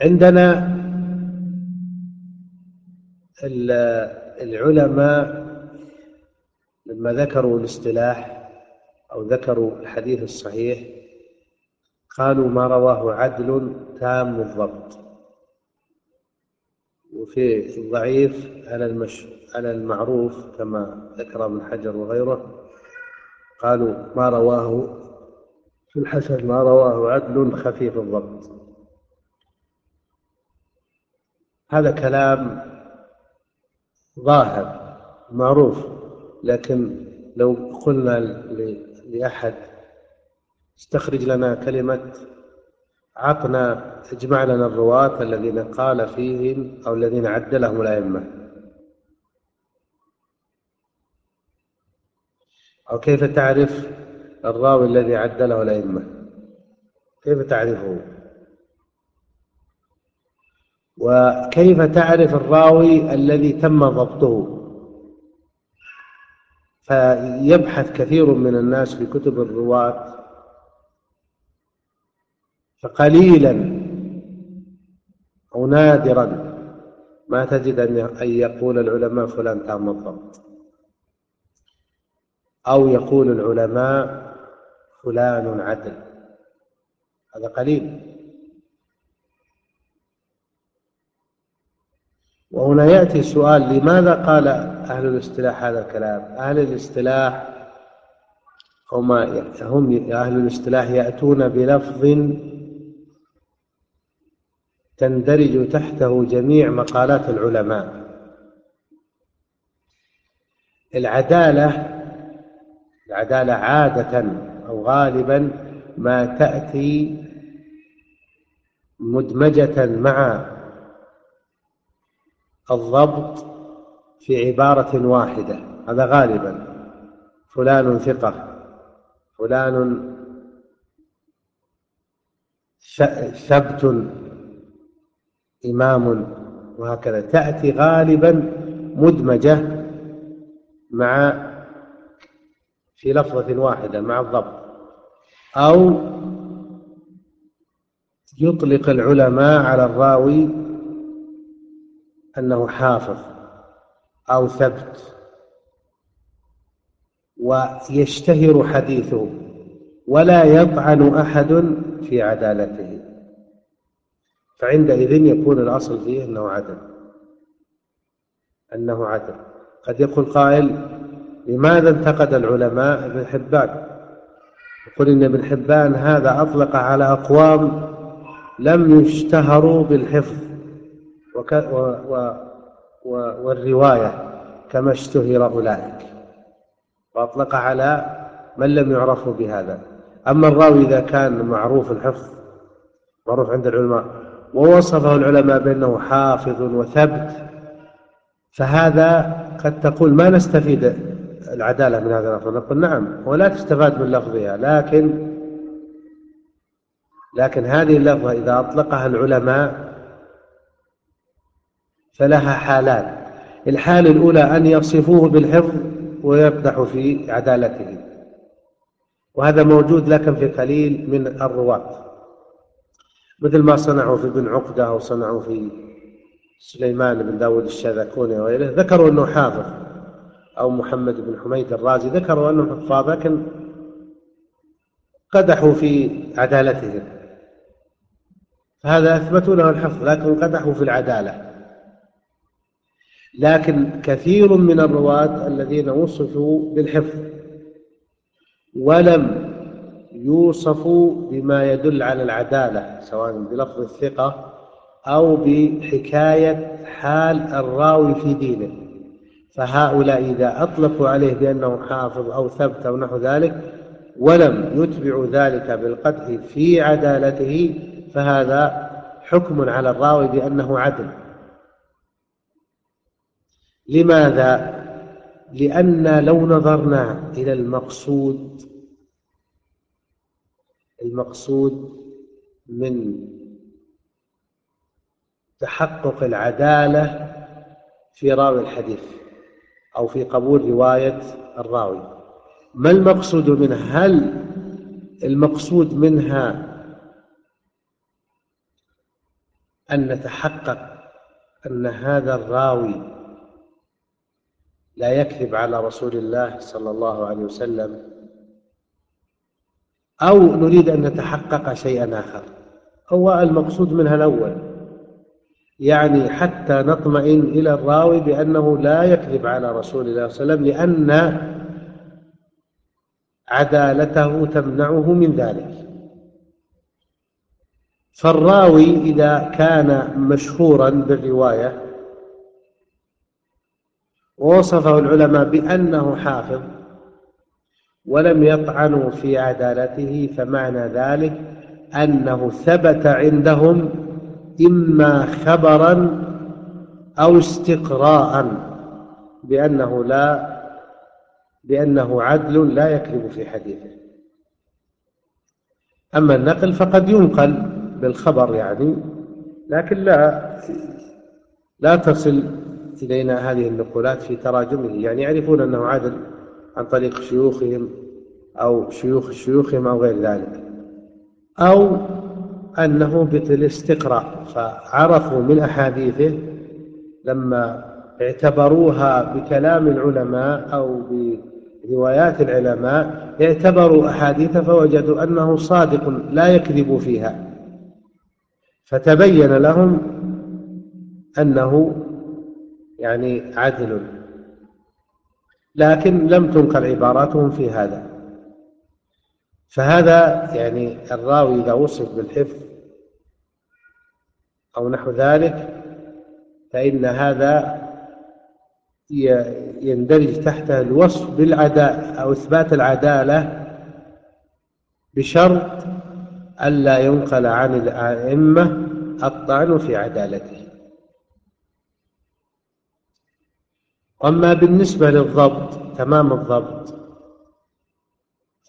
عندنا العلماء لما ذكروا الاصطلاح أو ذكروا الحديث الصحيح قالوا ما رواه عدل تام الضبط. وفي الضعيف على المش... على المعروف كما ذكر ابن حجر وغيره قالوا ما رواه في الحسن ما رواه عدل خفيف الضبط. هذا كلام ظاهر معروف لكن لو قلنا لأحد استخرج لنا كلمة عطنا اجمع لنا الرواة الذين قال فيهم أو الذين عدلهم الأئمة. أو كيف تعرف الراوي الذي عدله الأئمة؟ كيف تعرفه؟ وكيف تعرف الراوي الذي تم ضبطه؟ فيبحث كثير من الناس في كتب الرواة فقليلا أو نادرا ما تجد أن يقول العلماء فلان تام الضبط أو يقول العلماء فلان عدل. هذا قليل. وهنا يأتي سؤال لماذا قال أهل الاصطلاح هذا الكلام؟ أهل الاصطلاح هم هم أهل الاصطلاح يأتون بلفظ تندرج تحته جميع مقالات العلماء. العدالة العدالة عادة أو غالبا ما تأتي مدمجة مع الضبط في عبارة واحدة. هذا غالبا. فلان ثقة. فلان ثبت. إمام. وهكذا. تأتي غالبا مدمجة مع في لفظة واحدة مع الضبط. أو يطلق العلماء على الراوي أنه حافظ أو ثبت. ويشتهر حديثه ولا يطعن أحد في عدالته. فعندئذ يكون الأصل فيه أنه عدل. أنه عدل. قد يقول قائل لماذا انتقد العلماء ابن حبان؟ يقول إن ابن حبان هذا أطلق على أقوام لم يشتهروا بالحفظ وك و و والرواية كما اشتهر أولئك وأطلق على من لم يعرفوا بهذا. أما الراوي إذا كان معروف الحفظ معروف عند العلماء ووصفه العلماء بأنه حافظ وثبت فهذا قد تقول ما نستفيد العدالة من هذا اللفظ نقول نعم ولا تستفاد من لفظها لكن لكن هذه اللفظة إذا أطلقها العلماء فلها حالان. الحالة الأولى أن يصفوه بالحفظ ويقدح في عدالته. وهذا موجود لكن في قليل من الرواة. مثل ما صنعوا في ابن عقدة أو صنعوا في سليمان بن داود الشاذكوني وغيره ذكروا أنه حافظ. أو محمد بن حميد الرازي ذكروا أنهم حفاظ لكن قدحوا في عدالتهم. فهذا أثبتوا له الحفظ لكن قدحوا في العدالة. لكن كثير من الرواة الذين وصفوا بالحفظ ولم يوصفوا بما يدل على العدالة سواء بلفظ الثقة أو بحكاية حال الراوي في دينه. فهؤلاء إذا أطلقوا عليه بأنه حافظ أو ثبت أو نحو ذلك ولم يتبعوا ذلك بالقدح في عدالته فهذا حكم على الراوي بأنه عدل لماذا؟ لأن لو نظرنا إلى المقصود المقصود من تحقق العدالة في راوي الحديث أو في قبول رواية الراوي. ما المقصود منها؟ هل المقصود منها أن نتحقق أن هذا الراوي لا يكذب على رسول الله صلى الله عليه وسلم أو نريد أن نتحقق شيئا آخر؟ هو المقصود منها الأول. يعني حتى نطمئن إلى الراوي بأنه لا يكذب على رسول الله صلى الله عليه وسلم لأن عدالته تمنعه من ذلك. فالراوي إذا كان مشهورا بالرواية ووصفه العلماء بأنه حافظ ولم يطعنوا في عدالته فمعنى ذلك أنه ثبت عندهم إما خبرا أو استقراء بأنه لا بأنه عدل لا يكذب في حديثه. أما النقل فقد ينقل بالخبر يعني لكن لا لا تصل إلينا هذه النقولات في تراجمه. يعني يعرفون أنه عدل عن طريق شيوخهم أو شيوخ شيوخهم أو غير ذلك. أو أنه بالاستقراء فعرفوا من أحاديثه لما اعتبروها بكلام العلماء أو بروايات العلماء اعتبروا أحاديث فوجدوا أنه صادق لا يكذب فيها. فتبين لهم أنه يعني عدل. لكن لم تنقل عباراتهم في هذا. فهذا يعني الراوي إذا وصف بالحفظ أو نحو ذلك فإن هذا يندرج تحت الوصف بالعدالة أو إثبات العدالة بشرط ألا ينقل عن الأئمة الطعن في عدالته. أما بالنسبة للضبط تمام الضبط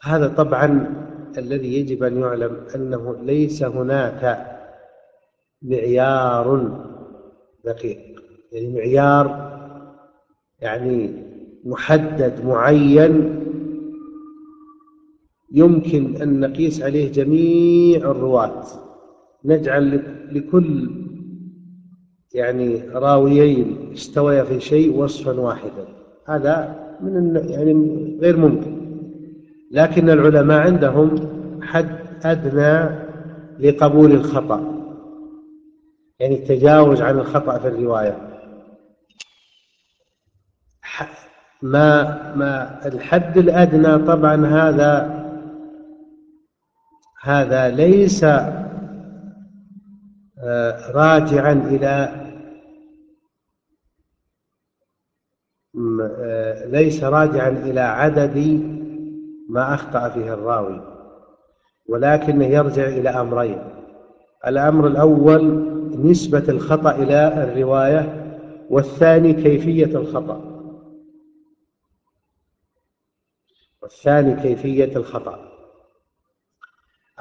هذا طبعا الذي يجب أن يعلم أنه ليس هناك معيار دقيق. يعني معيار يعني محدد معين يمكن أن نقيس عليه جميع الرواة. نجعل لكل يعني راويين استويا في شيء وصفا واحدا. هذا من يعني غير ممكن. لكن العلماء عندهم حد أدنى لقبول الخطأ. يعني التجاوز عن الخطأ في الرواية. ما ما الحد الأدنى طبعا هذا هذا ليس آه، راجعا إلى آه، ليس راجعا إلى عدد ما أخطأ فيه الراوي ولكنه يرجع إلى أمرين. الأمر الأول نسبة الخطأ إلى الرواية والثاني كيفية الخطأ. والثاني كيفية الخطأ.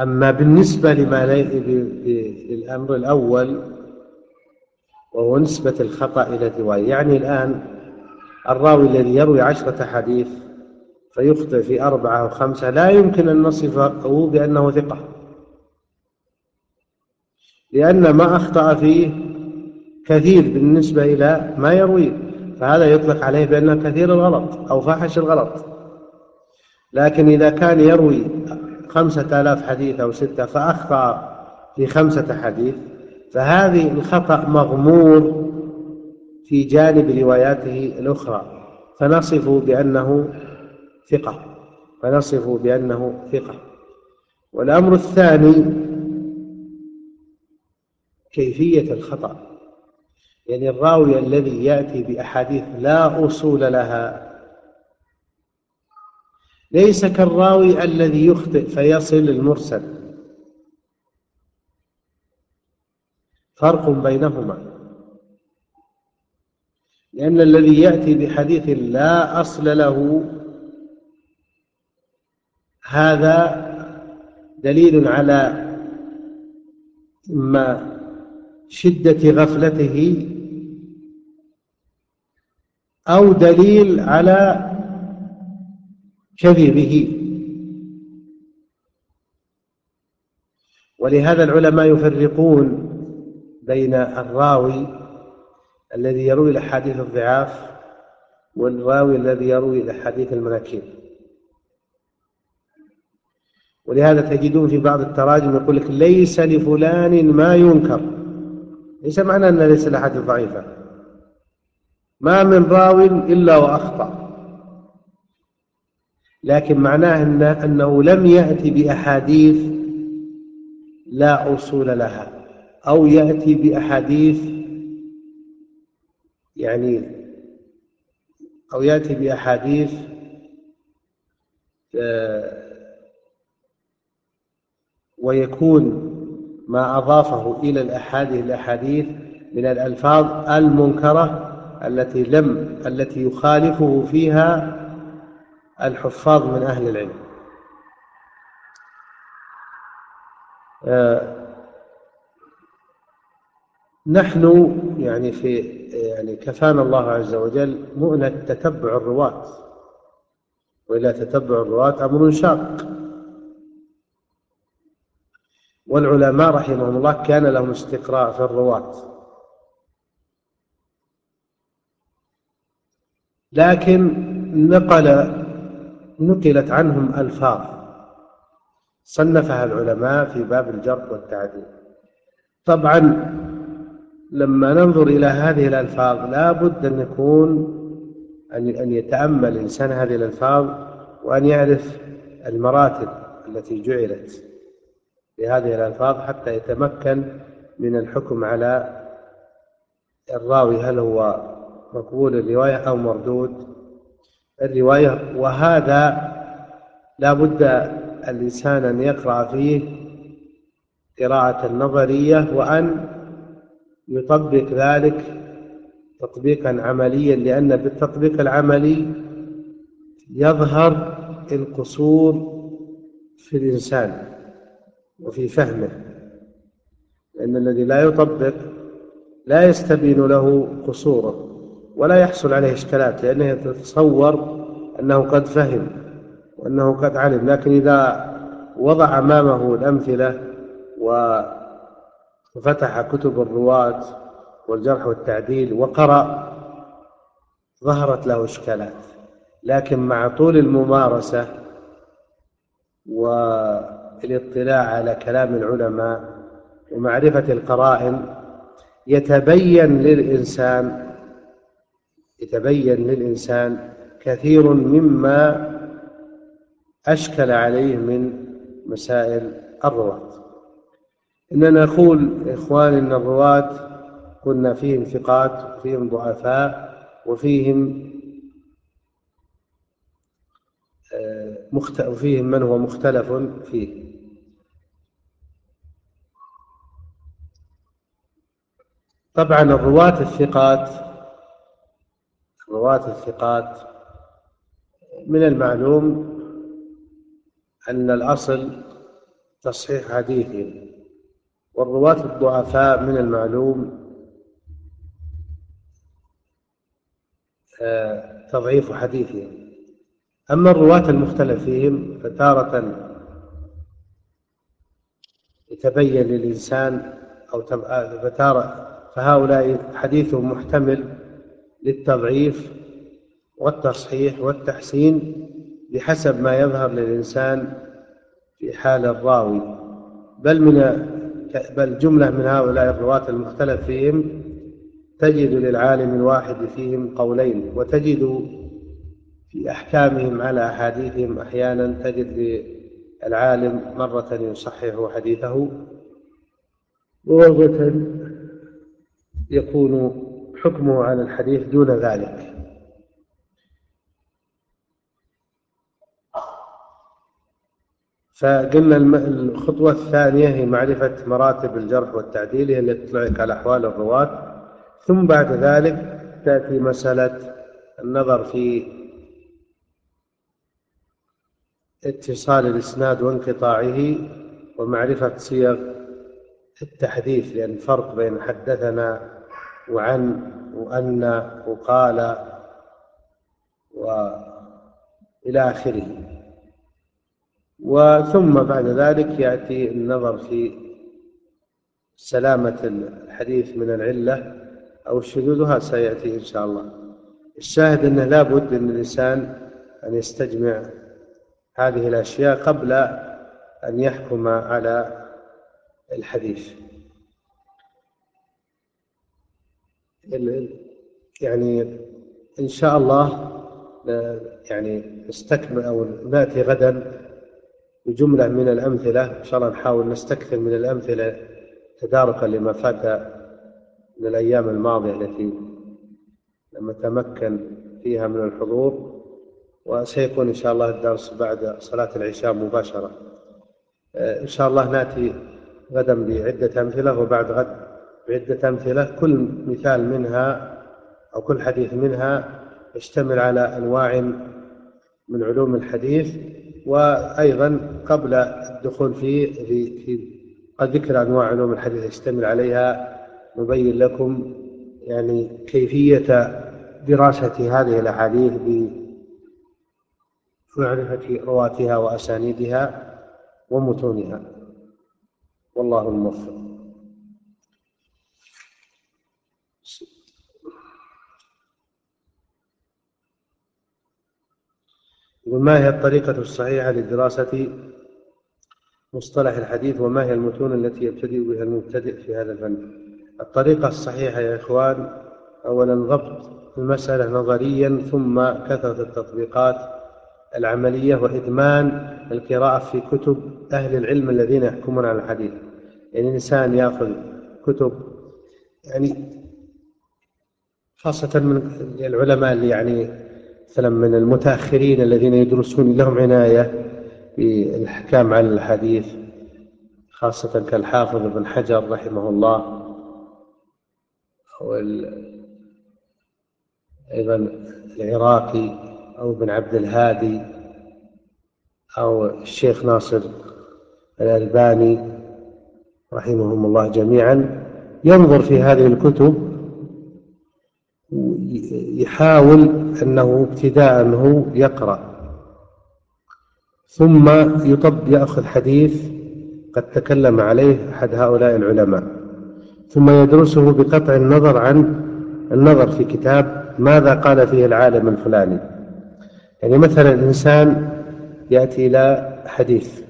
أما بالنسبة لما للأمر الأول وهو نسبة الخطأ إلى الرواية يعني الآن الراوي الذي يروي عشرة حديث فيخطئ في أربعة أو خمسة. لا يمكن أن نصفه بأنه ثقة. لأن ما أخطأ فيه كثير بالنسبة إلى ما يرويه. فهذا يطلق عليه بأنه كثير الغلط أو فاحش الغلط. لكن إذا كان يروي خمسة آلاف حديث أو ستة فأخطأ في خمسة حديث فهذه الخطأ مغمور في جانب رواياته الأخرى. فنصف بأنه ثقة فنصف بأنه ثقة. والأمر الثاني كيفية الخطأ. يعني الراوي الذي يأتي بأحاديث لا أصول لها ليس كالراوي الذي يخطئ فيصل المرسل. فرق بينهما. لأن الذي يأتي بحديث لا أصل له هذا دليل على إما شدة غفلته أو دليل على كذبه. ولهذا العلماء يفرقون بين الراوي الذي يروي الأحاديث الضعاف والراوي الذي يروي الأحاديث المناكير. ولهذا تجدون في بعض التراجم يقول لك ليس لفلان ما ينكر. ليس معنى أن ليس الأحاديث ضعيفة ما من راو إلا وأخطأ. لكن معناه إن أنه لم يأتي بأحاديث لا أصول لها. أو يأتي بأحاديث يعني أو يأتي بأحاديث آه، ويكون ما أضافه إلى الأحاديث الأحاديث من الألفاظ المنكرة التي لم التي يخالفه فيها الحفاظ من أهل العلم. آه، نحن يعني في يعني كفانا الله عز وجل مؤنة تتبع الرواة. وإلا تتبع الرواة أمر شاق. والعلماء رحمهم الله كان لهم استقراء في الرواة. لكن نقل نقلت عنهم ألفاظ صنفها العلماء في باب الجرح والتعديل. طبعا لما ننظر إلى هذه الألفاظ لا بد أن يكون أن يتأمل الإنسان هذه الألفاظ وأن يعرف المراتب التي جعلت. لهذه الألفاظ حتى يتمكن من الحكم على الراوي هل هو مقبول الرواية أو مردود الرواية وهذا لا بد الإنسان أن يقرأ فيه قراءة نظرية وأن يطبق ذلك تطبيقا عمليا لأن بالتطبيق العملي يظهر القصور في الإنسان. وفي فهمه لأن الذي لا يطبق لا يستبين له قصوره ولا يحصل عليه إشكالات لأنه يتصور أنه قد فهم وأنه قد علم. لكن إذا وضع أمامه الأمثلة وفتح كتب الرواة والجرح والتعديل وقرأ ظهرت له إشكالات. لكن مع طول الممارسة والاطلاع على كلام العلماء ومعرفة القرائن يتبين للإنسان يتبين للإنسان كثير مما أشكل عليه من مسائل الرواة. إننا نقول إخوان إن الرواة قلنا فيهم ثقات وفيهم ضعفاء وفيهم آه، وفيهم من هو مختلف فيه. طبعا الرواة الثقات رواة الثقات من المعلوم أن الأصل تصحيح حديثهم والرواة الضعفاء من المعلوم آه، تضعيف حديثهم. أما الرواة المختلف فيهم فتارة يتبين للإنسان أو فتارة فهؤلاء حديثهم محتمل للتضعيف والتصحيح والتحسين بحسب ما يظهر للإنسان في حال الراوي. بل من بل جملة من هؤلاء الرواة المختلف فيهم تجد للعالم الواحد فيهم قولين وتجد في أحكامهم على أحاديثهم أحيانا تجد للعالم مرة يصحح حديثه. ومرة يكون حكمه على الحديث دون ذلك. فقلنا الخطوة الثانية هي معرفة مراتب الجرح والتعديل هي التي تطلعك على أحوال الرواة. ثم بعد ذلك تأتي مسألة النظر في اتصال الإسناد وانقطاعه ومعرفة صيغ التحديث لأن فرق بين حدثنا وعن وأن وقال وإلى آخره. وثم بعد ذلك يأتي النظر في سلامة الحديث من العلة أو الشذوذ هذا سيأتي إن شاء الله. الشاهد أنه لا بد أن الإنسان أن يستجمع هذه الأشياء قبل أن يحكم على الحديث. يعني إن شاء الله يعني نستكمل أو نأتي غدا بجملة من الأمثلة. إن شاء الله نحاول نستكثر من الأمثلة تداركا لما فات من الأيام الماضية التي لم أتمكن فيها من الحضور. وسيكون إن شاء الله الدرس بعد صلاة العشاء مباشرة. إن شاء الله نأتي غدا بعدة أمثلة وبعد غد بعدة أمثلة كل مثال منها أو كل حديث منها يشتمل على أنواع من علوم الحديث وأيضا قبل الدخول فيه في, في قد ذكر أنواع علوم الحديث يشتمل عليها. نبين لكم يعني كيفية دراسة هذه الأحاديث بمعرفة رواتها وأسانيدها ومتونها. والله الموفق. وما هي الطريقة الصحيحة لدراسة مصطلح الحديث وما هي المتون التي يبتدئ بها المبتدئ في هذا الفن؟ الطريقة الصحيحة يا إخوان أولا ضبط المسألة نظريا ثم كثرة التطبيقات العملية وإدمان القراءة في كتب أهل العلم الذين يحكمون على الحديث. يعني الإنسان يأخذ كتب يعني خاصة من العلماء اللي يعني مثلا من المتأخرين الذين يدرسون لهم عناية بالأحكام على الحديث خاصة كالحافظ ابن حجر رحمه الله أيضا العراقي أو ابن عبد الهادي أو الشيخ ناصر الألباني رحمهم الله جميعا. ينظر في هذه الكتب يحاول أنه ابتداء هو يقرأ. ثم يطب يأخذ حديث قد تكلم عليه أحد هؤلاء العلماء. ثم يدرسه بقطع النظر عن النظر في كتاب ماذا قال فيه العالم الفلاني. يعني مثلا الإنسان يأتي إلى حديث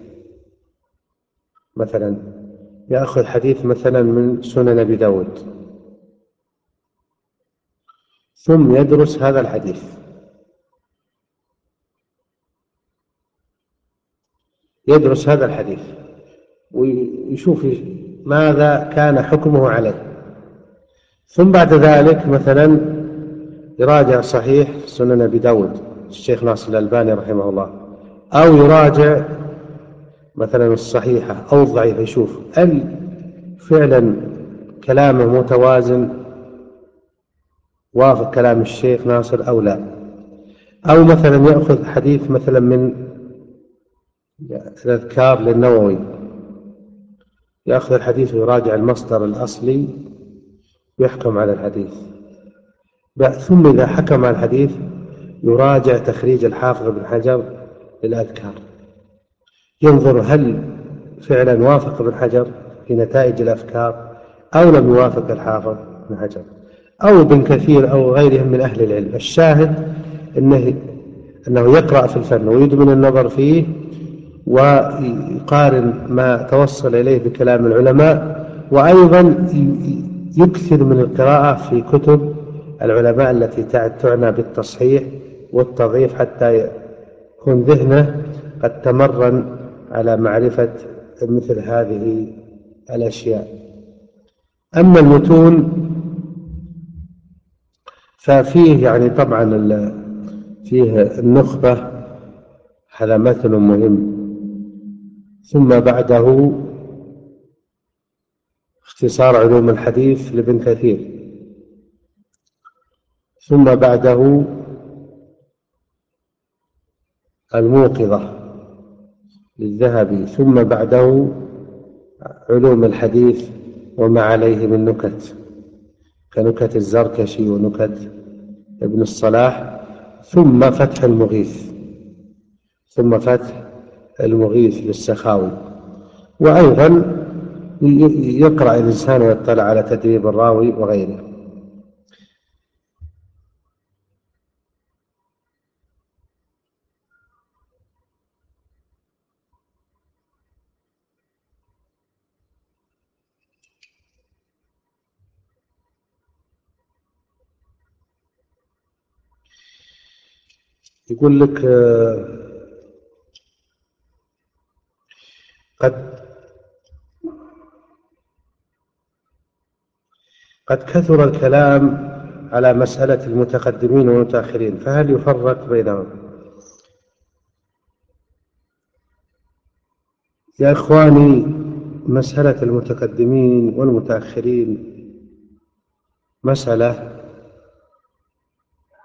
مثلا يأخذ حديث مثلا من سنن أبي داود. ثم يدرس هذا الحديث. يدرس هذا الحديث ويشوف ماذا كان حكمه عليه. ثم بعد ذلك مثلا يراجع صحيح سنن أبي داود الشيخ ناصر الألباني رحمه الله أو يراجع مثلا الصحيحة أو الضعيفه يشوف هل فعلا كلامه متوازن؟ وافق كلام الشيخ ناصر أو لا. أو مثلا يأخذ حديث مثلا من الأذكار للنووي. يأخذ الحديث ويراجع المصدر الأصلي ويحكم على الحديث. ثم إذا حكم على الحديث يراجع تخريج الحافظ بن حجر للأذكار. ينظر هل فعلا وافق ابن حجر في نتائج الأفكار أو لم يوافق الحافظ بن حجر. أو ابن كثير أو غيرهم من أهل العلم. الشاهد أنه أنه يقرأ في الفن ويدمن النظر فيه ويقارن ما توصل إليه بكلام العلماء وأيضا يكثر من القراءة في كتب العلماء التي تعنى بالتصحيح والتضعيف حتى يكون ذهنه قد تمرن على معرفة مثل هذه الأشياء. أما المتون ففيه يعني طبعا فيه النخبة هذا مثل مهم. ثم بعده اختصار علوم الحديث لابن كثير. ثم بعده الموقظة للذهبي. ثم بعده علوم الحديث وما عليه من نكت. كنكت الزركشي ونكت ابن الصلاح ثم فتح المغيث ثم فتح المغيث للسخاوي. وأيضا يقرأ الإنسان ويطلع على تدريب الراوي وغيره. يقول لك قد قد كثر الكلام على مسألة المتقدمين والمتأخرين فهل يفرق بينهم؟ يا إخواني مسألة المتقدمين والمتأخرين مسألة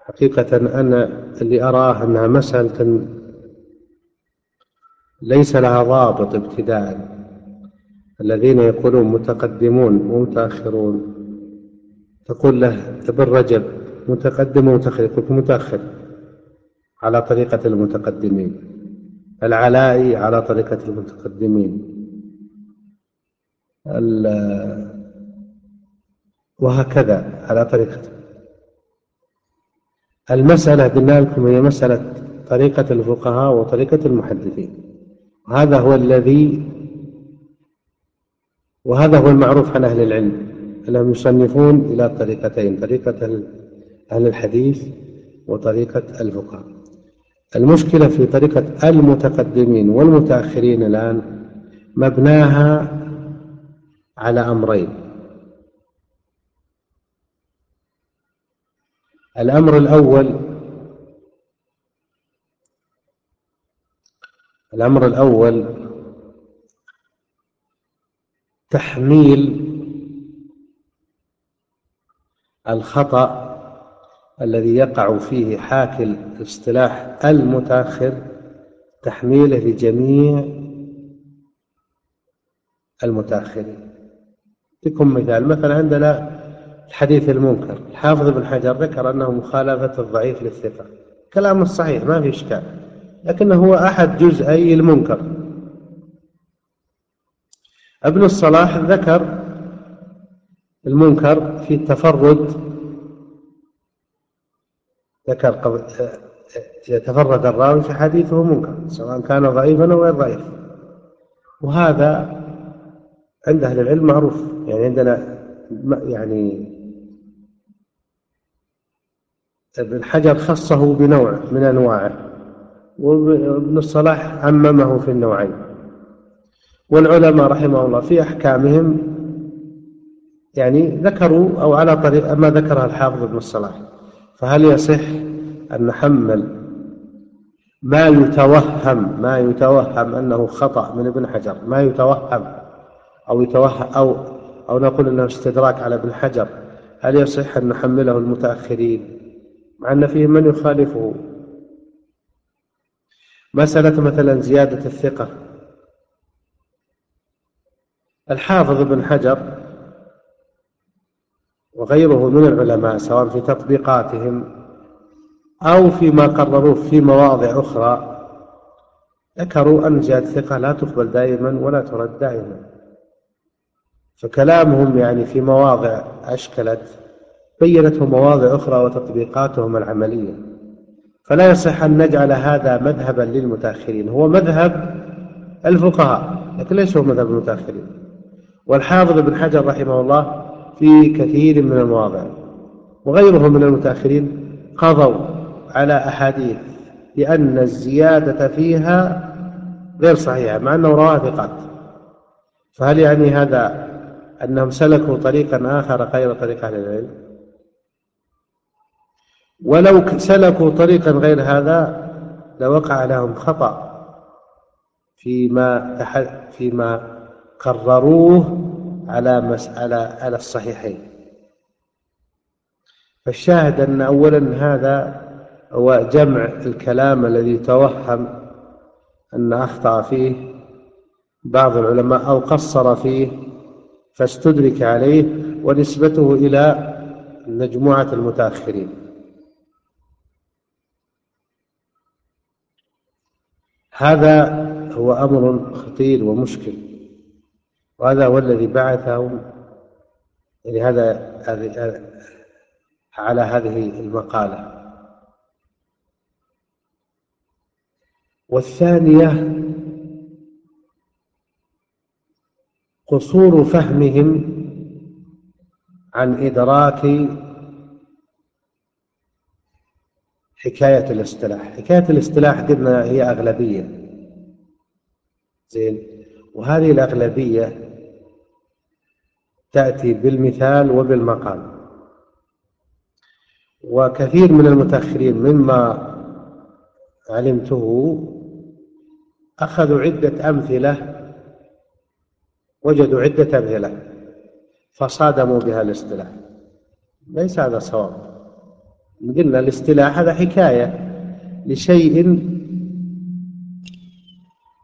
حقيقة أنا اللي أراه أنها مسألة ليس لها ضابط ابتداء. الذين يقولون متقدمون ومتأخرون تقول له ابن رجب متقدم ومتأخر يقول متأخر على طريقة المتقدمين. العلائي على طريقة المتقدمين. وهكذا على طريقة المسألة قلنا لكم هي مسألة طريقة الفقهاء وطريقة المحدثين. هذا هو الذي وهذا هو المعروف عن أهل العلم. أنهم يصنفون إلى طريقتين طريقة أهل الحديث وطريقة الفقهاء. المشكلة في طريقة المتقدمين والمتأخرين الآن مبناها على أمرين. الأمر الأول الأمر الأول تحميل الخطأ الذي يقع فيه حاكي الاصطلاح المتأخر تحميله لجميع المتأخرين. لكم مثال مثلا عندنا الحديث المنكر. الحافظ ابن حجر ذكر أنه مخالفة الضعيف للثقة. كلام صحيح ما في إشكال. لكنه هو أحد جزئي المنكر. ابن الصلاح ذكر المنكر في التفرد. ذكر يتفرد الراوي في حديثه منكر سواء كان ضعيفا أو غير ضعيف. وهذا عند أهل العلم معروف. يعني عندنا يعني ابن حجر خصه بنوع من أنواعه وابن الصلاح عممه في النوعين. والعلماء رحمه الله في أحكامهم يعني ذكروا أو على طريق ما ذكرها الحافظ ابن الصلاح. فهل يصح أن نحمل ما يتوهم ما يتوهم أنه خطأ من ابن حجر ما يتوهم أو يتوهم أو أو نقول أنه استدراك على ابن حجر هل يصح أن نحمله المتأخرين؟ مع أن فيهم من يخالفه مسألة مثلا زيادة الثقة. الحافظ ابن حجر وغيره من العلماء سواء في تطبيقاتهم أو فيما قرروه في مواضع أخرى ذكروا أن زيادة الثقة لا تقبل دائما ولا ترد دائما. فكلامهم يعني في مواضع أشكلت بينته مواضع أخرى وتطبيقاتهم العملية. فلا يصح أن نجعل هذا مذهبا للمتأخرين. هو مذهب الفقهاء لكن ليس هو مذهب المتأخرين. والحافظ ابن حجر رحمه الله في كثير من المواضع. وغيره من المتأخرين قضوا على أحاديث بأن الزيادة فيها غير صحيحة مع أنه رواها ثقات. فهل يعني هذا أنهم سلكوا طريقا آخر غير طريق أهل العلم؟ ولو سلكوا طريقا غير هذا لوقع لهم خطأ فيما فيما قرروه على مسألة على الصحيحين. فالشاهد أن أولا هذا هو جمع الكلام الذي توهم أن أخطأ فيه بعض العلماء أو قصر فيه فاستدرك عليه ونسبته إلى مجموعة المتأخرين. هذا هو أمر خطير ومشكل وهذا هو الذي بعثهم لهذا على هذه المقالة. والثانية قصور فهمهم عن إدراك حكاية الاصطلاح. حكاية الاصطلاح قلنا هي أغلبية. زين؟ وهذه الأغلبية تأتي بالمثال وبالمقال. وكثير من المتأخرين مما علمته أخذوا عدة أمثلة وجدوا عدة أمثلة فصادموا بها الاصطلاح. ليس هذا صواب. قلنا الاصطلاح هذا حكاية لشيء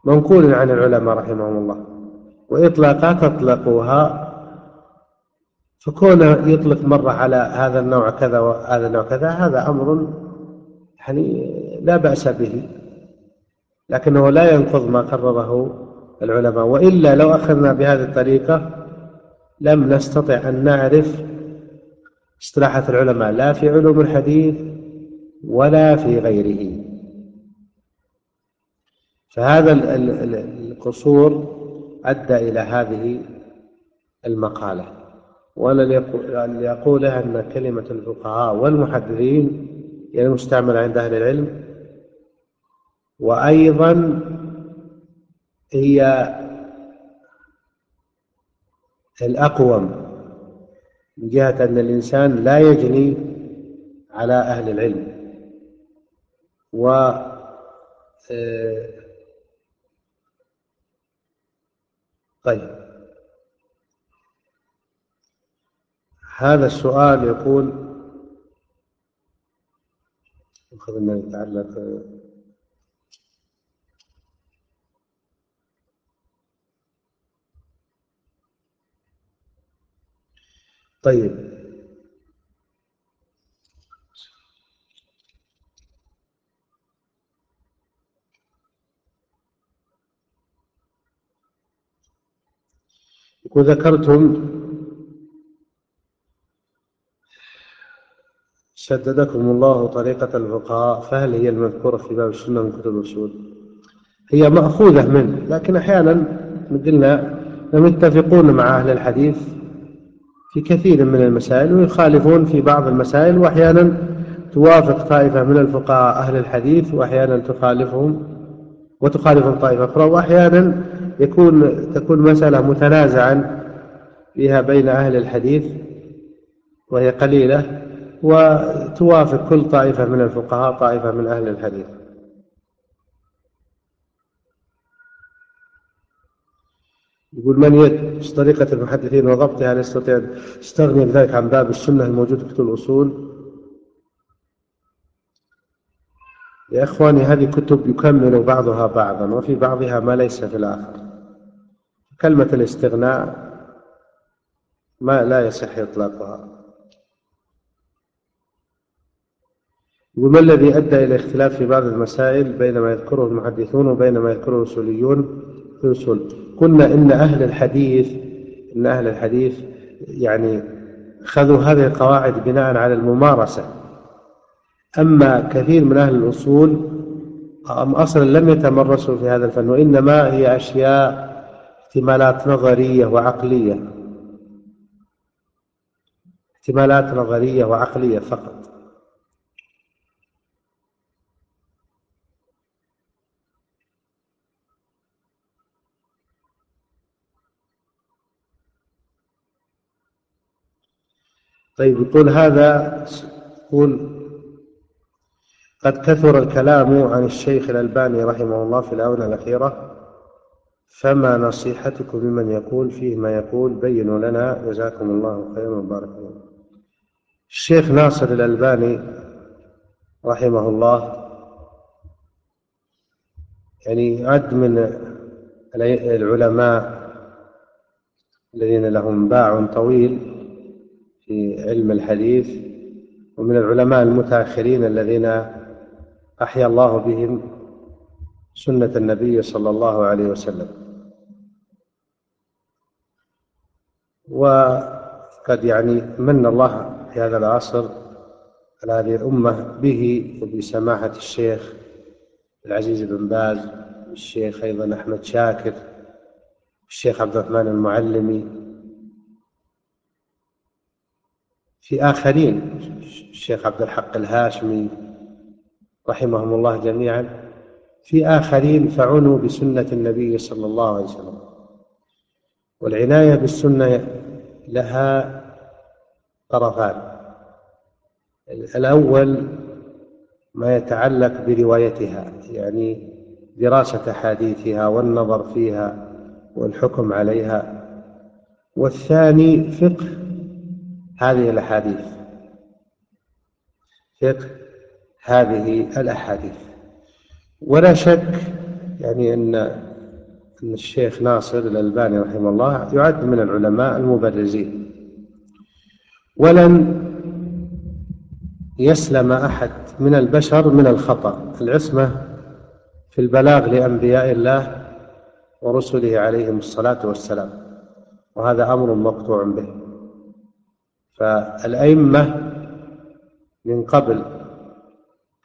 منقول عن العلماء رحمهم الله وإطلاقات أطلقوها فكونه يطلق مرة على هذا النوع كذا وهذا النوع كذا هذا أمر يعني لا بأس به لكنه لا ينقض ما قرره العلماء وإلا لو أخذنا بهذه الطريقة لم نستطع أن نعرف اصطلاحات العلماء لا في علوم الحديث ولا في غيره. فهذا القصور أدى إلى هذه المقالة. وأنا ليقولها أن كلمة الفقهاء والمحدثين يعني مستعملة عند أهل العلم. وأيضا هي الأقوم من جهة أن الإنسان لا يجني على أهل العلم. و آه، طيب. هذا السؤال يقول أخذنا يتعلق طيب وذكرتم شددكم الله طريقة الفقهاء فهل هي المذكورة في باب السنة من كتب الأصول؟ هي مأخوذة منه لكن أحيانا قلنا متفقون مع أهل الحديث في كثير من المسائل ويخالفون في بعض المسائل وأحيانا توافق طائفة من الفقهاء أهل الحديث وأحيانا تخالفهم وتخالفهم طائفة أخرى وأحيانا يكون تكون مسألة متنازعا فيها بين أهل الحديث وهي قليلة وتوافق كل طائفة من الفقهاء طائفة من أهل الحديث. يقول من يد إيش طريقة المحدثين وضبطها لا يستطيع استغني بذلك عن باب السنة الموجود في كتب الأصول؟ يا إخواني هذه كتب يكمل بعضها بعضا وفي بعضها ما ليس في الآخر. كلمة الاستغناء ما لا يصح إطلاقها. وما الذي أدى إلى اختلاف في بعض المسائل بين ما يذكره المحدثون وبين ما يذكره الأصوليون؟ في الأصول. قلنا إن أهل الحديث إن أهل الحديث يعني خذوا هذه القواعد بناء على الممارسة. أما كثير من أهل الأصول أصلا لم يتمرسوا في هذا الفن وإنما هي أشياء احتمالات نظرية وعقلية. احتمالات نظرية وعقلية فقط. طيب يقول هذا يقول قد كثر الكلام عن الشيخ الألباني رحمه الله في الآونة الأخيرة فما نصيحتكم لمن يقول فيه ما يقول؟ بينوا لنا جزاكم الله خيرا وبارك الله الشيخ ناصر الألباني رحمه الله يعني يعد من العلماء الذين لهم باع طويل في علم الحديث ومن العلماء المتأخرين الذين أحيا الله بهم سنة النبي صلى الله عليه وسلم. وقد يعني من الله في هذا العصر على هذه الأمة به وبسماحة الشيخ العزيز بن باز الشيخ أيضا أحمد شاكر الشيخ عبد الرحمن المعلمي في آخرين الشيخ عبد الحق الهاشمي رحمهم الله جميعا في آخرين فعنوا بسنة النبي صلى الله عليه وسلم. والعناية بالسنة لها طرفان. الأول ما يتعلق بروايتها يعني دراسة حديثها والنظر فيها والحكم عليها. والثاني فقه هذه الأحاديث. فقه هذه الأحاديث. ولا شك يعني أن أن الشيخ ناصر الألباني رحمه الله يعد من العلماء المبرزين. ولن يسلم أحد من البشر من الخطأ. العصمة في البلاغ لأنبياء الله ورسله عليهم الصلاة والسلام. وهذا أمر مقطوع به. فالأئمة من قبل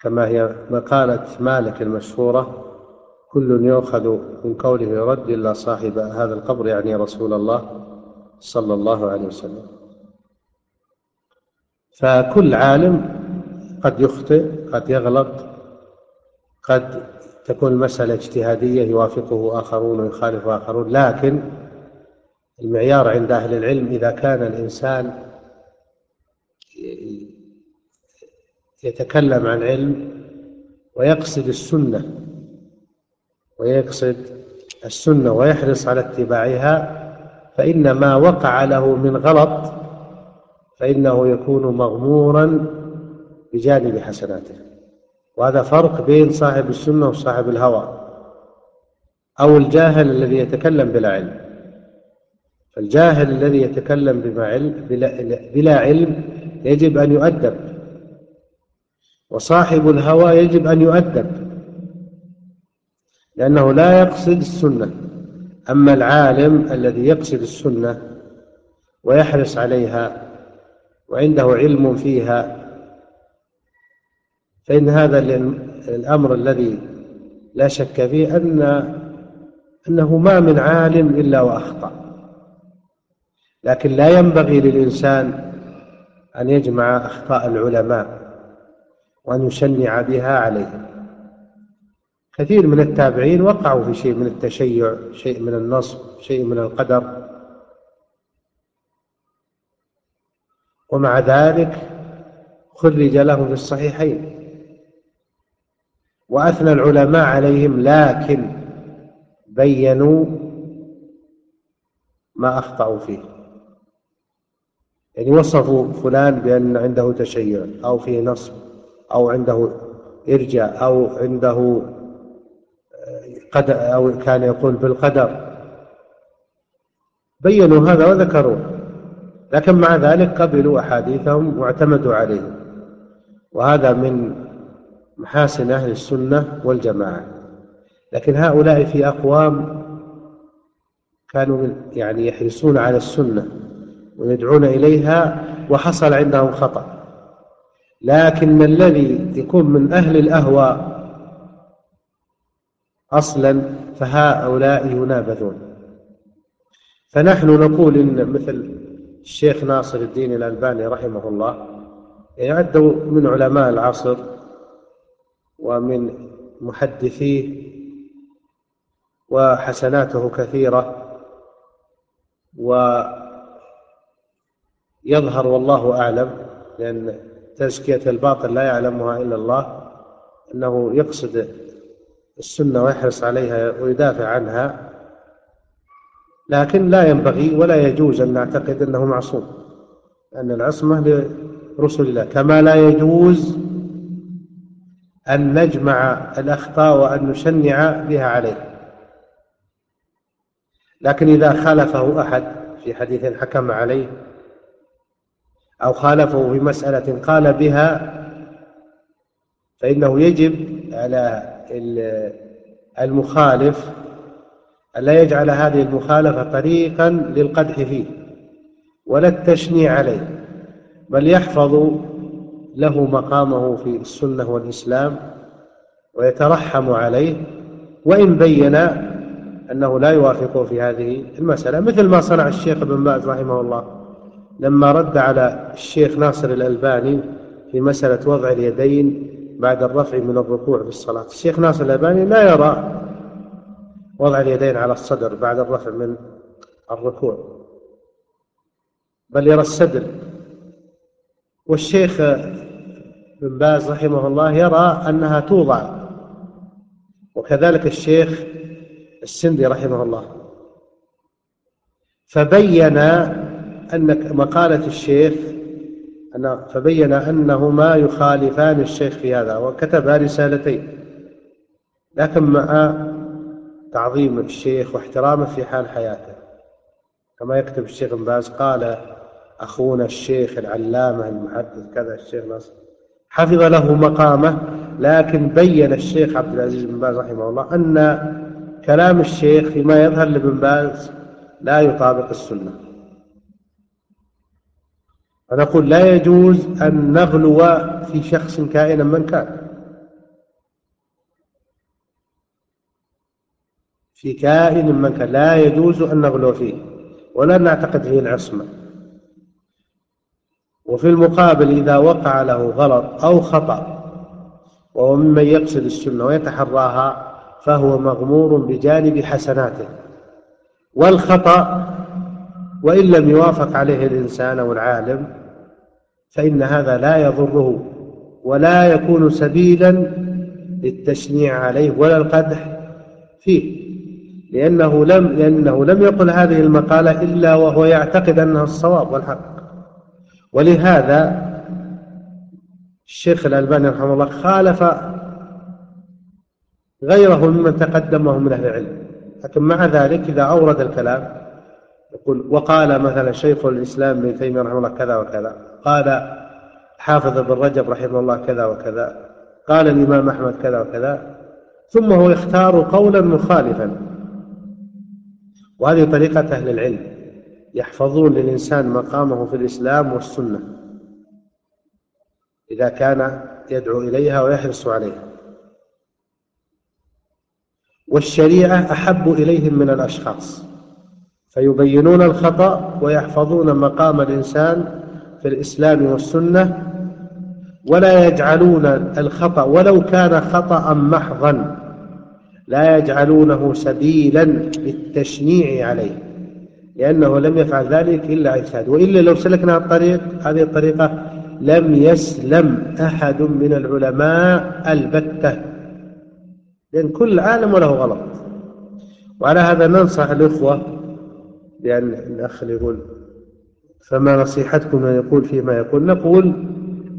كما هي مقالة مالك المشهورة كل يؤخذ من قوله رد إلا صاحب هذا القبر يعني رسول الله صلى الله عليه وسلم. فكل عالم قد يخطئ قد يغلط قد تكون المسألة اجتهادية يوافقه آخرون ويخالف آخرون لكن المعيار عند أهل العلم إذا كان الإنسان يتكلم عن علم ويقصد السنة ويقصد السنة ويحرص على اتباعها فإن ما وقع له من غلط فإنه يكون مغمورا بجانب حسناته. وهذا فرق بين صاحب السنة وصاحب الهوى أو الجاهل الذي يتكلم بلا علم. فالجاهل الذي يتكلم بما علم بلا, بلا علم يجب أن يؤدب. وصاحب الهوى يجب أن يؤدب. لأنه لا يقصد السنة. أما العالم الذي يقصد السنة ويحرص عليها وعنده علم فيها فإن هذا الأمر الذي لا شك فيه أن أنه ما من عالم إلا وأخطأ. لكن لا ينبغي للإنسان أن يجمع أخطاء العلماء وأن يشنع بها عليهم. كثير من التابعين وقعوا في شيء من التشيع شيء من النصب شيء من القدر. ومع ذلك خرج لهم في الصحيحين. وأثنى العلماء عليهم لكن بينوا ما أخطأوا فيه. يعني وصفوا فلان بأن عنده تشيع أو فيه نصب أو عنده إرجاء أو عنده قدر أو كان يقول بالقدر. بينوا هذا وذكروه لكن مع ذلك قبلوا أحاديثهم واعتمدوا عليهم وهذا من محاسن أهل السنة والجماعة. لكن هؤلاء في أقوام كانوا يعني يحرصون على السنة. ويدعون إليها وحصل عندهم خطأ. لكن الذي يكون من أهل الأهواء أصلا فهؤلاء ينابذون. فنحن نقول إن مثل الشيخ ناصر الدين الألباني رحمه الله يعد من علماء العصر ومن محدثيه وحسناته كثيرة ويظهر والله أعلم لأن تزكية الباطل لا يعلمها إلا الله أنه يقصد السنة ويحرص عليها ويدافع عنها لكن لا ينبغي ولا يجوز أن نعتقد أنه معصوم أن العصمة لرسل الله. كما لا يجوز أن نجمع الأخطاء وأن نشنع بها عليه. لكن إذا خالفه أحد في حديث حكم عليه أو خالفه في مسألة قال بها فإنه يجب على المخالف ألا يجعل هذه المخالفة طريقا للقدح فيه ولا التشنيع عليه بل يحفظ له مقامه في السنة والإسلام ويترحم عليه وإن بين أنه لا يوافقه في هذه المسألة مثل ما صنع الشيخ ابن باز رحمه الله. لما رد على الشيخ ناصر الألباني في مسألة وضع اليدين بعد الرفع من الركوع في الصلاة الشيخ ناصر الألباني لا يرى وضع اليدين على الصدر بعد الرفع من الركوع بل يرى السدر. والشيخ بن باز رحمه الله يرى أنها توضع وكذلك الشيخ السندي رحمه الله. فبين أن مقالة الشيخ أن فبين أنهما يخالفان الشيخ في هذا وكتب رسالتين لكن مع تعظيم الشيخ واحترامه في حال حياته. كما يكتب الشيخ بن باز قال أخونا الشيخ العلامة المحدث كذا الشيخ ناصر حفظ له مقامه لكن بين الشيخ عبد العزيز بن باز رحمه الله أن كلام الشيخ فيما يظهر لابن باز لا يطابق السنة. فنقول لا يجوز أن نغلو في شخص كائنا من كان. في كائن من كان. لا يجوز أن نغلو فيه. ولا نعتقد فيه العصمة. وفي المقابل إذا وقع له غلط أو خطأ وهو ممن يقصد السنة ويتحراها فهو مغمور بجانب حسناته. والخطأ وإن لم يوافق عليه الإنسان أو العالم فإن هذا لا يضره ولا يكون سبيلا للتشنيع عليه ولا القدح فيه. لأنه لم لأنه لم يقل هذه المقالة إلا وهو يعتقد أنها الصواب والحق. ولهذا الشيخ الألباني رحمه الله خالف غيره ممن تقدمه من أهل العلم. لكن مع ذلك إذا أورد الكلام يقول وقال مثلا شيخ الإسلام ابن تيمية رحمه الله كذا وكذا قال حافظ ابن رجب رحمه الله كذا وكذا قال الإمام أحمد كذا وكذا ثم هو يختار قولا مخالفا. وهذه طريقة أهل العلم يحفظون للإنسان مقامه في الإسلام والسنة إذا كان يدعو إليها ويحرص عليها. والشريعة أحب إليهم من الأشخاص. فيبينون الخطأ ويحفظون مقام الإنسان في الإسلام والسنة ولا يجعلون الخطأ ولو كان خطأ محضا لا يجعلونه سبيلا للتشنيع عليه لأنه لم يفعل ذلك إلا اجتهاد وإلا لو سلكنا الطريق هذه الطريقة لم يسلم أحد من العلماء البتة لأن كل عالم وله غلط. وعلى هذا ننصح الإخوة بأن الأخ يقول فما نصيحتكم من يقول فيما يقول؟ نقول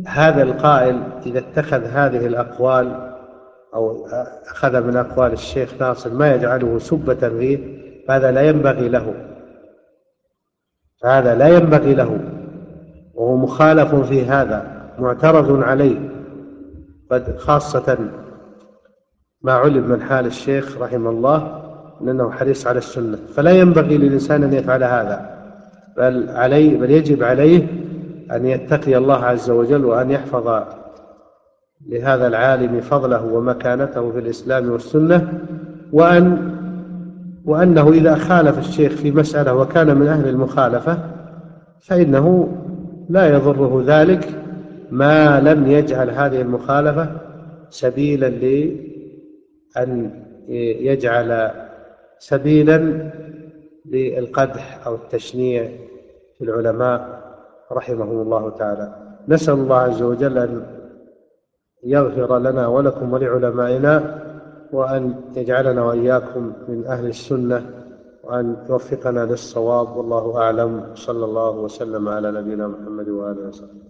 هذا القائل إذا اتخذ هذه الأقوال أو أخذ من أقوال الشيخ ناصر ما يجعله سبة فيه فهذا لا ينبغي له. فهذا لا ينبغي له وهو مخالف في هذا معترض عليه. خاصة ما علم من حال الشيخ رحمه الله أنه حريص على السنة. فلا ينبغي للإنسان أن يفعل هذا بل عليه بل يجب عليه أن يتقي الله عز وجل وأن يحفظ لهذا العالم فضله ومكانته في الإسلام والسنة وأن وأنه إذا خالف الشيخ في مسألة وكان من أهل المخالفة فإنه لا يضره ذلك ما لم يجعل هذه المخالفة سبيلا لأن يجعل سبيلا للقدح أو التشنيع في العلماء رحمهم الله تعالى. نسأل الله عز وجل أن يغفر لنا ولكم ولعلمائنا وأن يجعلنا وإياكم من أهل السنة وأن يوفقنا للصواب. والله أعلم. صلى الله وسلم على نبينا محمد وآله وصحبه.